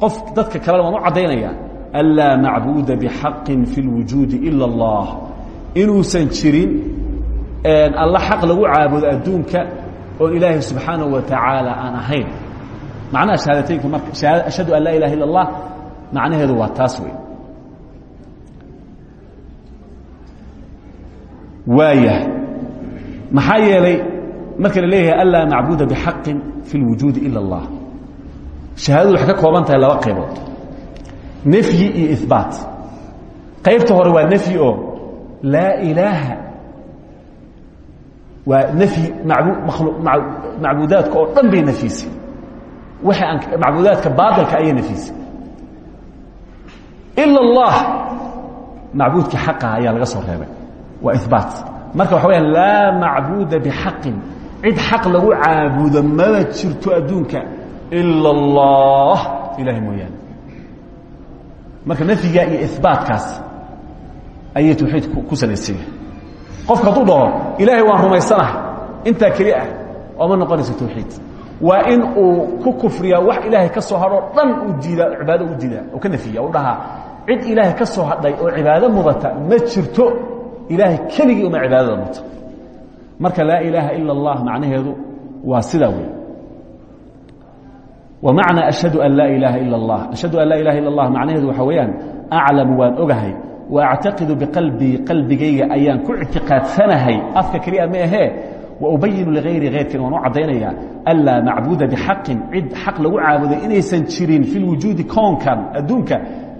qof dadka kalena waan u caddaynayaa an laa macbuuda bixaqin fi اlwujuudi ila اllah inuusan jirin alla xaq lagu caabudo adduunka oon ilaahay subxaanaه wa tacaala aan ahayn macnaha shahaadateynka marka ashhadu an laa ilaha illa اllah macnaheedu waa taas wey waayahay maxaa yeelay marka la leeyahay anlaa macbuuda bixaqin fi اlwujuudi ila اllah shahaadadu waxay ka kooban tahay laba qaybood nefyi iyo ihbaat qaybta hore waa nefyi oo laa ilaaha waa nfyi macbuudaadka oo dhan bay aan macbuudaadka baailka ayay nafisay ila اllah macbuudkii xaqaha ayaa laga soo reebay. Waa ibaat marka waxa weyaan laa macbuuda bixaqin. Cid xaq lagu caabudo maba jirto adduunka. Ila اllah ilahay mooyaane. Marka nafyigaa iyo ibaatkaas ayay tawxiid ku salaysanya qofka hadduu dhaho ilaahay waan rumaysanahay intaa keli ah ooma noqonayso tawxiid waa in uu ku kufriyaa wax ilaahay ka soo hadhoo dhan uu diidaa cibaado u diidaa oo ka nafiya u dhahaa cid ilaahay ka soo hadhay oo cibaado mudata ma jirto ilaahay keligii uma cibaadada muta marka laa ilaaha ila اllah macnaheedu waa sidaa wey wamacnaa ashhadu an laa ilaaha ila اllah ashhadu an laa ilaha illa اllah macnaheedu waxa weeyaan aclamu waan ogahay waactaqidu biqalbii qalbigayga ayaan ku ictiqaadsanahay afka keliya ma ahee waubayinu ligayri hayrkan waan u caddaynayaa anlaa macbuuda bixaqin cid xaq lagu caabuday inaysan jirin fi lwujuudi koonkan adduunka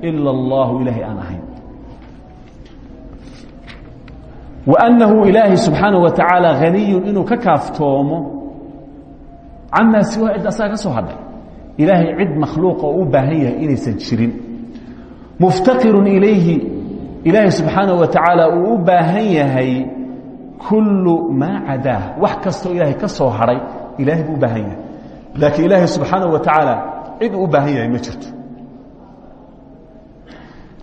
ila allahu ilaahay aan ahayn. Waannahu ilaahay subxaanaه wa tacaala haniyun inuu ka kaaftoomo. Camaa siwaa cid asaga ka soo hadhay. Ilaahay cid makhluuqa oo u baahan yahay inaysan jirin. Muftaqirun ilayhi ilaahay subxaanaه wa tacaala uu u baahan yahay kullu maa cadaah wax kastoo ilaahay ka soo hadhay ilaahay buu u baahan yahay laakiin ilaahay subxaanaه wa tacaala cid uu u baahan yahay ma jirto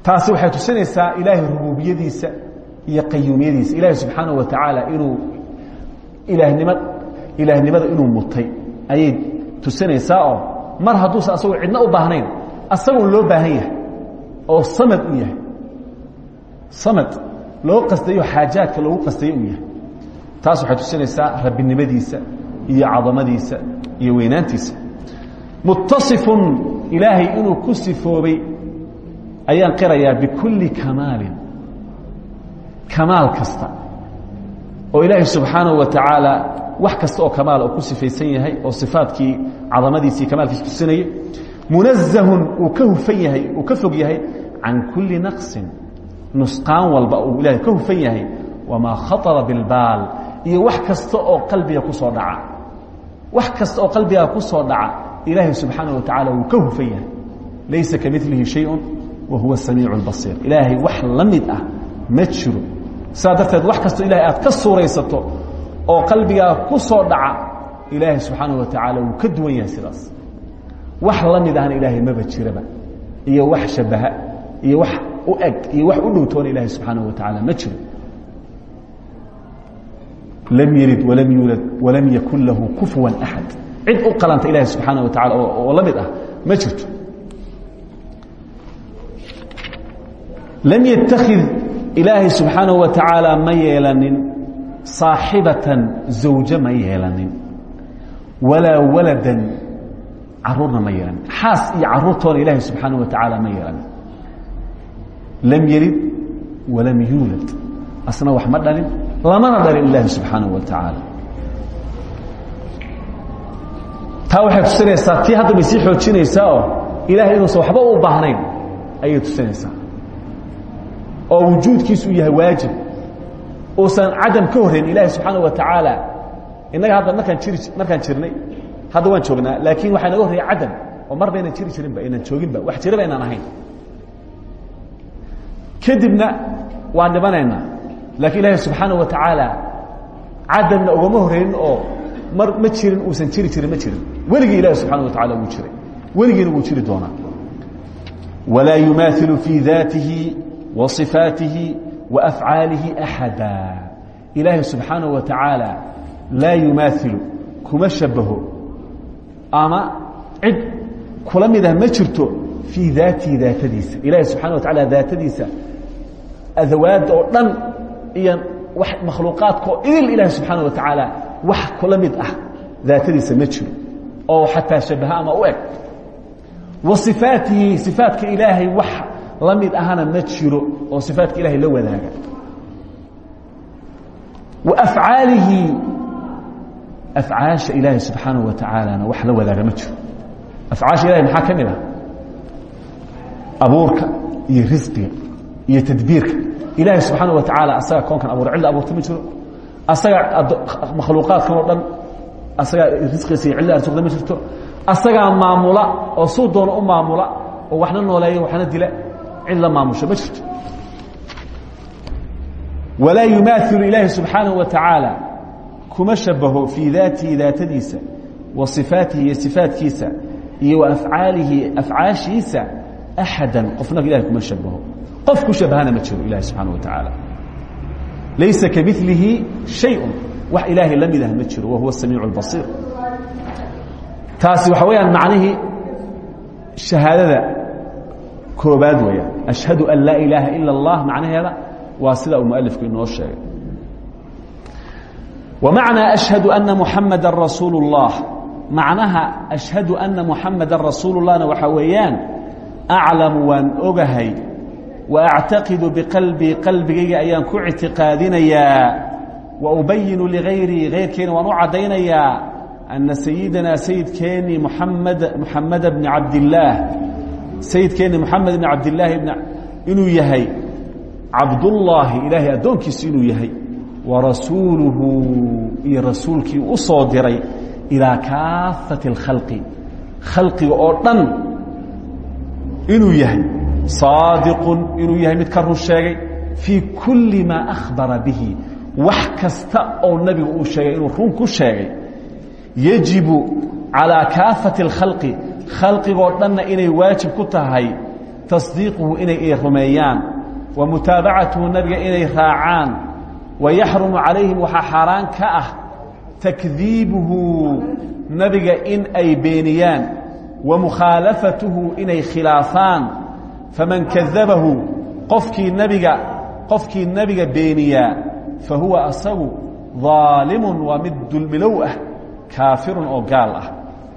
taasi waxay tusinaysaa ilaahay rububiyadiisa iyo qayuumiyadiisa ilaahay subxaanaه wa tacaala inuu ilaahnima ilaahnimada inuu mutay ayay tusinaysaa oo mar hadduusan asagoo cidna u baahnayn asagoon loo baahan yahay oo samad u yahay samad loo qastayo xaajaadka loogu qastayo uu yahay. Taas waxay tusinaysaa rabbinimadiisa iyo cadamadiisa iyo weynaantiisa. Mutasifun ilaahay inuu ku sifoobay ayaan qirayaa bikulli kamaalin. Kamaal kasta. Oo ilaahay subxaanahu wa tacaala wax kasta oo kamaala oo ku yahay oo sifaadkii cadamadiisa iyo kamaalkiisa tusinaya munazahun uu ka hufan yahay uu kulli naqsin nusqaan walba uu ilaahay ka hufan yahay wamaa khaطara bilbaal iyo wax kasta oo qalbiga ku soo dhaca wax kasta oo qalbigaa ku soo dhaca ilaahay subxaanaه wa tacaala wuu ka hufan yahay laysa kamilihi shayءu wa huwa samiic اbasiir ilaahay wax la mid ah ma jiro saa darteed wax kastoo ilahay aad ka suuraysato oo qalbigaa ku soo dhaca ilaahay subxaanaه wa tacaala wuu ka duwan yahay sidaas wax la mid ahna ilaahay maba jiraba iyo wax shabaha iyo wax u eg iyo wax u dhowtoona ilaahay subxaanaه wa tacaala ma jiro lam yelid walam yuulad walam yakun lahu kufuwan axad cid u qalanta ilaahay subxaanaه wa tacala oo la mid ah ma jirto lam ytakid ilaahay subxaanaه wa tacaala ma yeelanin saaxibatan zawje ma yeelanin walaa waladan caruurna ma yeelanin xaas iyo caruurtoona ilaahay subxaanaه wa tacaala ma yeelanin lam yelid walam yuulad asna wax ma dhalin lamana dhalin ilaahi subxaanaه wa tacaala taa waxay tusinaysaa tii hadda bay sii xoojinaysaa oo ilahay inuusan waxba u baahnayn ayay tusinaysaa oo wujuudkiisu yahay waajib uusan cadam ka horrayn ilaahi subxaana wa tacaala innaga hadda markaan jiri markaan jirnay hadda waan joognaa laakiin waxaa naga horreeya cadam oo mar baynan jiri jirinba aynan jooginba wax jiraba aynaan ahayn kadibna waan dhibanaynaa. Laakiin ilaahay subxaana wa tacaala cadamna ugama horeynin oo mar ma jirin uusan jiri jirin ma jirin. Weligii ilahi subxana wa tacala wuu jiray. Weligiina wuu jiri doonaa. Walaa yumaailu fii daatihi wa صifaatihi wa afcaalihi axada. Ilaahay subxaanaه wa tacaala laa yumaailu kuma shabaho ama cid kula mid ah ma jirto fii daatii daatadiisa. Ilaahi subxana wa tacaala daatadiisa adawaada oo dhan iyo wax makhluuqaadkaoo idil ilaahi subxaana wa tacaala wax kula ah. Daatadiisa ma oo xataa shabaha ama u eg. Wa ifaatihi ifaatka ilaahay wax la ahana ma jiro oo ifaatka ilahay la wadaaga. Wa afcaalihi afcaasha ilaahay subxaana wa tacaalana wax la wadaaga ma jiro. Afcaasha ilahay abuurka iyo risqiga iyo tadbiirka. Ilaahay subxaana wa tacaala asaga koonkan abuura cidla abuurta ma jiro. Asaga makhluuqaadkan oo dhan asagaa risqiisa iyo cidla ma jirto. Asagaa maamula oo suu doono u maamula oo waxna nooleeya waxna dila cid la ma jirto. Walaa yumaailu ilaahi subxaanaه wa tacaala kuma shabaho fii daatihi daatadiisa wa صifaatihi iyo iyo wa afcaalihi axada qofna ilahay kuma shabaho qof ku shabahana ma jiro ilahi subxaana wa tacaala laysa kamilihi shayء wax ilaahay la mid ah ma jiro wa huwa الsamiiع الbasiir taasi waxa weeyaan macnihii shahaadada koobaad weeyaan ashhadu an laa ilaaha ila اllah macnaheeda waa sida uu mualifku inoo sheegay wa macnaa ashhadu ana muxamada rasuul اllah macnaha ashhadu ana muxamada rasuul اllahna waxaa weeyaan aclamu waan ogahay wa actaqidu biqalbii qalbigayga ayaan ku ictiqaadinayaa wa ubayinu ligayrii gayrkeena waan u caddaynayaa ana sayidinaa sayidkeennii muxamed muxameda bni cabdillaah sayidkeennii moxamed bni cabdillaahi inuu yahay cabdullaahi ilaahay addoonkiisu inuu yahay wa rasuuluhu iyo rasuulkii u soo diray ilaa kaafati اlkhalqi khalqiga oo dhan inuu yahay saadiqun inuu yahay mid ka run sheegay fii kulli maa akhbara bihi. Wax kasta oo nebigu uu sheegay inuu run ku sheegay yajibu calىa kaafati اlkhalqi khalqigoo dhanna inay waajib ku tahay tasdiiquhu inay rumeeyaan. Wa mutaabacatuhu nebiga inay raacaan. Wa yaxrumu calayhim waxaa xaaraan ka ah takdiibuhu nebiga in ay beeniyaan mukhaalafatuhu inay khilaafaan faman kadabahu qofkii nebiga qofkii nebiga beeniyaa fa huwa asagu daalimun waa mid dulmilow ah kaafirun oo gaal ah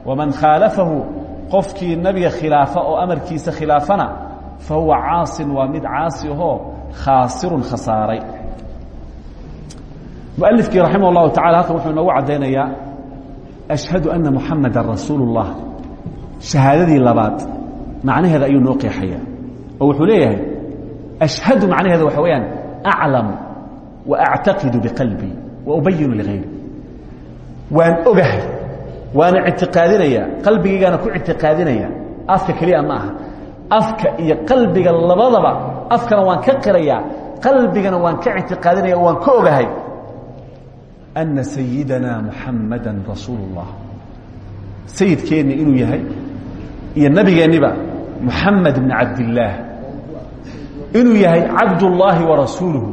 waman khaalafahu qofkii nebiga khilaafa oo amarkiisa khilaafana fa huwa caasin waa mid caasi ahoo khaasirun khasaaray mualifkii raximah اllahu tacala halkan wuxuu inoogu caddaynayaa ashhadu ana muxamada rasuulu اllah shahaadadii labaad macnaheeda ayuu noo qeexaya. Oo wuxuu leeyahay ashhadu macnaheeda waxa weyaan aclamu wa actaqidu biqalbii wa ubayinu ligayri waan ogahay waana ictiqaadinaya qalbigaygaana ku ictiqaadinaya afka keliya ma aha. Afka iyo qalbiga labadaba afkana waan ka qirayaa qalbigana waan ka ictiqaadinaya waan ka ogahay ana sayidana muxamada rasuulu اllah inuu yahay iyo nabigeenniba muxamed bn cabdillaah inuu yahay cabdullaahi wa rasuuluhu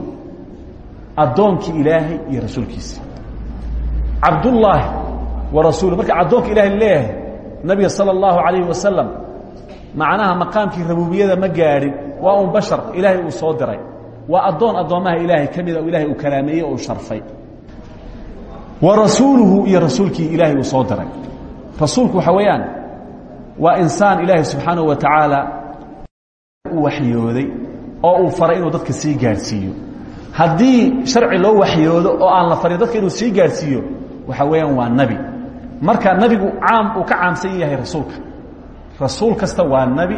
addoonkii ilaahay iyo rasuulkiisa. Cabdullaahi wa rasuuluhu marka addoonka ilahay leeyahay nabiga salى اllahu alayh wasalam macnaha maqaamkii rabuubiyada ma gaadhin waa un bashar ilaahay uu soo diray. Waa addoon addoommaha ilaahay ka mida ilahay uu kalaameeyey o u sharfay. Wa rasuuluhu iyo rasuulkii ilaahay uu soo diray. Rasuulku waxa weeyaan waa insaan ilaahay subxaanaه wa tacaala u waxyooday oo uu faray inuu dadka sii gaadhsiiyo. Haddii sharci loo waxyoodo oo aan la farin dadka inuu sii gaadhsiiyo waxa weeyaan waa nebi marka nebigu caam uu ka caamsan yahay rasuulka. Rasuul kasta waa nebi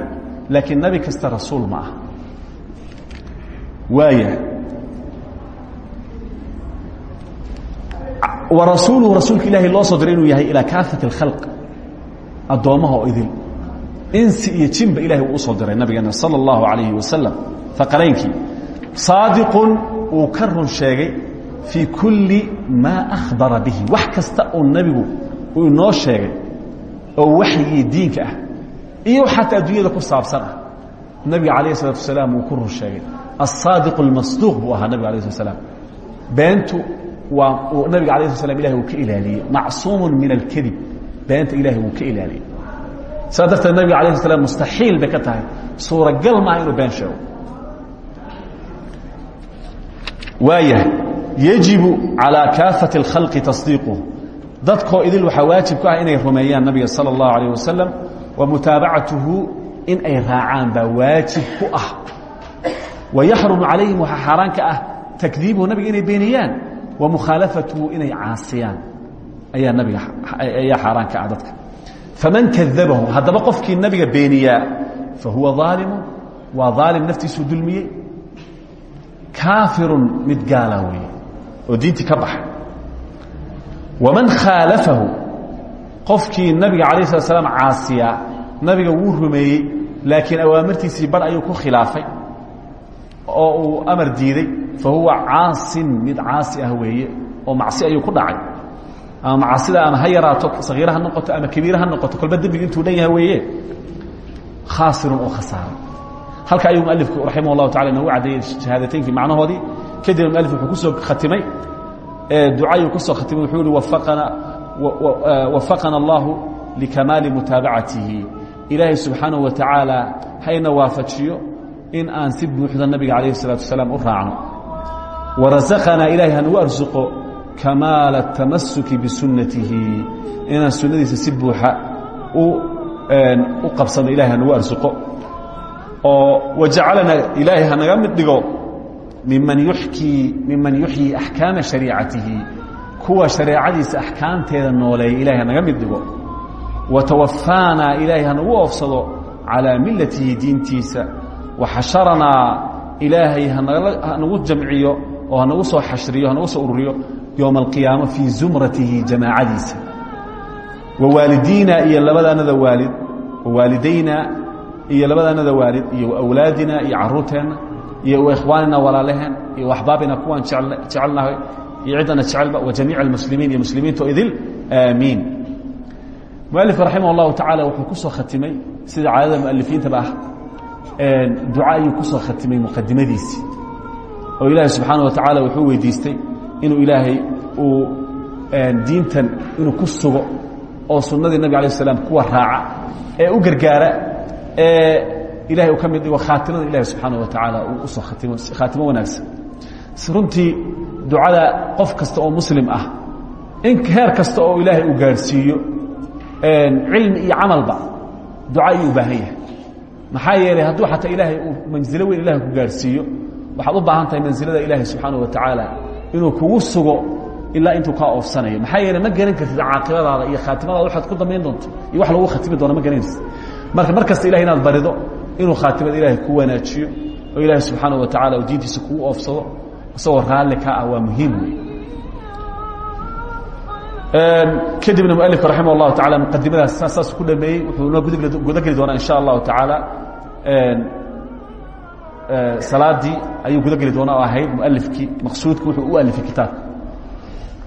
laakiin nebi kasta rasuul ma waaya. Wa rasuuluhu rasuulka ilaahay loo soo diray yahay ilaa kaafat اlkhalq addoommahoo idil insi iyo jinba ilahay uu u soo diray nabigeena sala allahu calayhi wasalam aqalaynkii saadiqun uu ka sheegay fii kulli maa akhbara bihi. Wax kasta uu nabigu uu inoo sheegay oo waxyigii diinka ah iyo xataa adduunyada ku saabsan ah. nabiga calayh isalaatu wasalaam uu ku sheegay. Asaadiqu almasduuq buu ahaa nabiga alay slat slam beentu waa nabiga alay slat slam ilahay uu ka ilaaliyey macsuumun min alkadib beenta ilahay wuu ka ilaaliyey saa darteed nabiga alah slat slam mustaxiil bay ka tahay suuragal maaha inuu been sheego waayahay yajibu calىa kaafati اlkhalqi tasdiiquh dadkoo idil waxaa waajib ku ah inay rumeeyaan nabiga salى اllahu alayh wasalam wa mutaabacatuhu in ay raacaan baa waajib ku ah wayaxrumu calayhim waxaa xaaraan ka ah takdiibuhu nabiga inay beeniyaan wa mukhaalafatuhu inay caasiyaan ayaa nabiga ayaa xaaraan ka ah dadka. Faman kadabahu haddaba qofkii nabiga beeniyaa fahuwa aalimu waa aalim naftiisuu dulmiyey. Kaafirun mid gaala weeye oo diintii ka baxay. Waman khaalafahu qofkii nabiga alay slat slam nabiga wuu rumeeyey laakiin awaamirtiisii bar ayuu ku khilaafay oo amar diiday fa huwa caasin mid caasi ah weeye oo macsi ayuu ku dhacay ama macasida ama ha yaraato noqoto ama kabiira noqoto kolba dembigu intuu dhan yahay weeye khaasirun oo khasaaray halka ayuu mualifku raximah llahu tacala inoogu caddeeyey shahaadateynki macnahoodii. Kadibna mualif wuxuu ku soo khatimay ducayuu ku soo khatimay wuxuu yihi waaqana wafaqana allahu likamaali mutaabacatihi. Ilaahay subxaanahu wa tacaala hayna waafajiyo in aan si buuxda nabiga calayhi اsalaatu wasalaam u raacno. Warasaqanaa ilaahay hanugu arsuqo kamaala اtamasuki bisunatihi inaan sunnadiisa si buuxa u qabsano ilahay hanugu arsuqo oo wajacalana ilaahay hanaga mid dhigo miman yuxkii miman yuxyii axkaama shariicatihi kuwa shareecadiisa axkaamteeda nooleeya ilahay hanaga mid dhigo. Watawafaanaa ilaahay hanagu oofsado calaa milatihi diintiisa. Waxasharanaa ilaahay hanagu jamciyo oo hanagu soo xashriyo hanagu soo ururiyo yowma alqiyaama fii zumratihi jamaacadiisa. Wawaalidiina iyo labadaanada waalid wawaalidayna iyo labadaanada waalid iyo awlaadina iyo caruurteenna iyo ikhwaanina walaalaheen iyo axbaabina kuwaan jecelnahay iyo ciddana jecelba wajamiic almuslimiin iyo muslimiinta oo idil aamiin. Mualifka raximah اllahu tacaala wuxuu ku soo khatimay sida caadada mualifiintaba ah duca ayuu ku soo khatimay muqadimadiisii oo ilaahay subxaana wa tacaala wuxuu weydiistay inuu ilaahay uu diintan inuu ku sugo oo sunnadii nabig alay slam kuwa raaca ee u gargaara ee ilahay uu ka mid dhigo khaatimada ilahi subxaana wa tacaala uu u soo khatimo khaatimo wanaagsan. Runtii ducada qof kasta oo muslim ah in heer kasta oo ilaahay uu gaadhsiiyo cilmi iyo camalba duca ayuu u baahan yahay. Maxaa yeelay hadduu xataa ilaahay uu manzilo weyn ilahay ku gaadhsiiyo waxaad u baahan tahay mansilada ilaahay subxaana wa tacaala inuu kugu sugo ilaa intuu kaa oofsanayo. Maxaa yeeley ma garan kartid caaqibadaada iyo khaatimadaada waxaad ku damayn doonto iyo wax lagu khatimi doono ma garanaysid marka mar kasta ilahay inaad barido inuu khaatimada ilaahay ku wanaajiyo oo ilaahay subxaana wa tacala uu diintiisa kugu oofsado isagoo raalli ka ah waa muhiim wey kadibna mualifku raximah اllahu taala muqadimadaas saas ku dhameeyey wuxuu noo guda geli doonaa in sha allahu tacaala salaadii ayuu guda geli doonaa oo ahayd mualifkii maqsuudki wuxuu u alifay kitaabka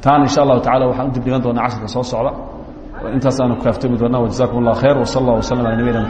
taana in sha allahu tacala waxaan u dib dhigan doonaa casharka soo socda. Intaas aanu kaaftoomi doonaa. Wajazakum اllah khayr wsal اllah wslm ala nabiyina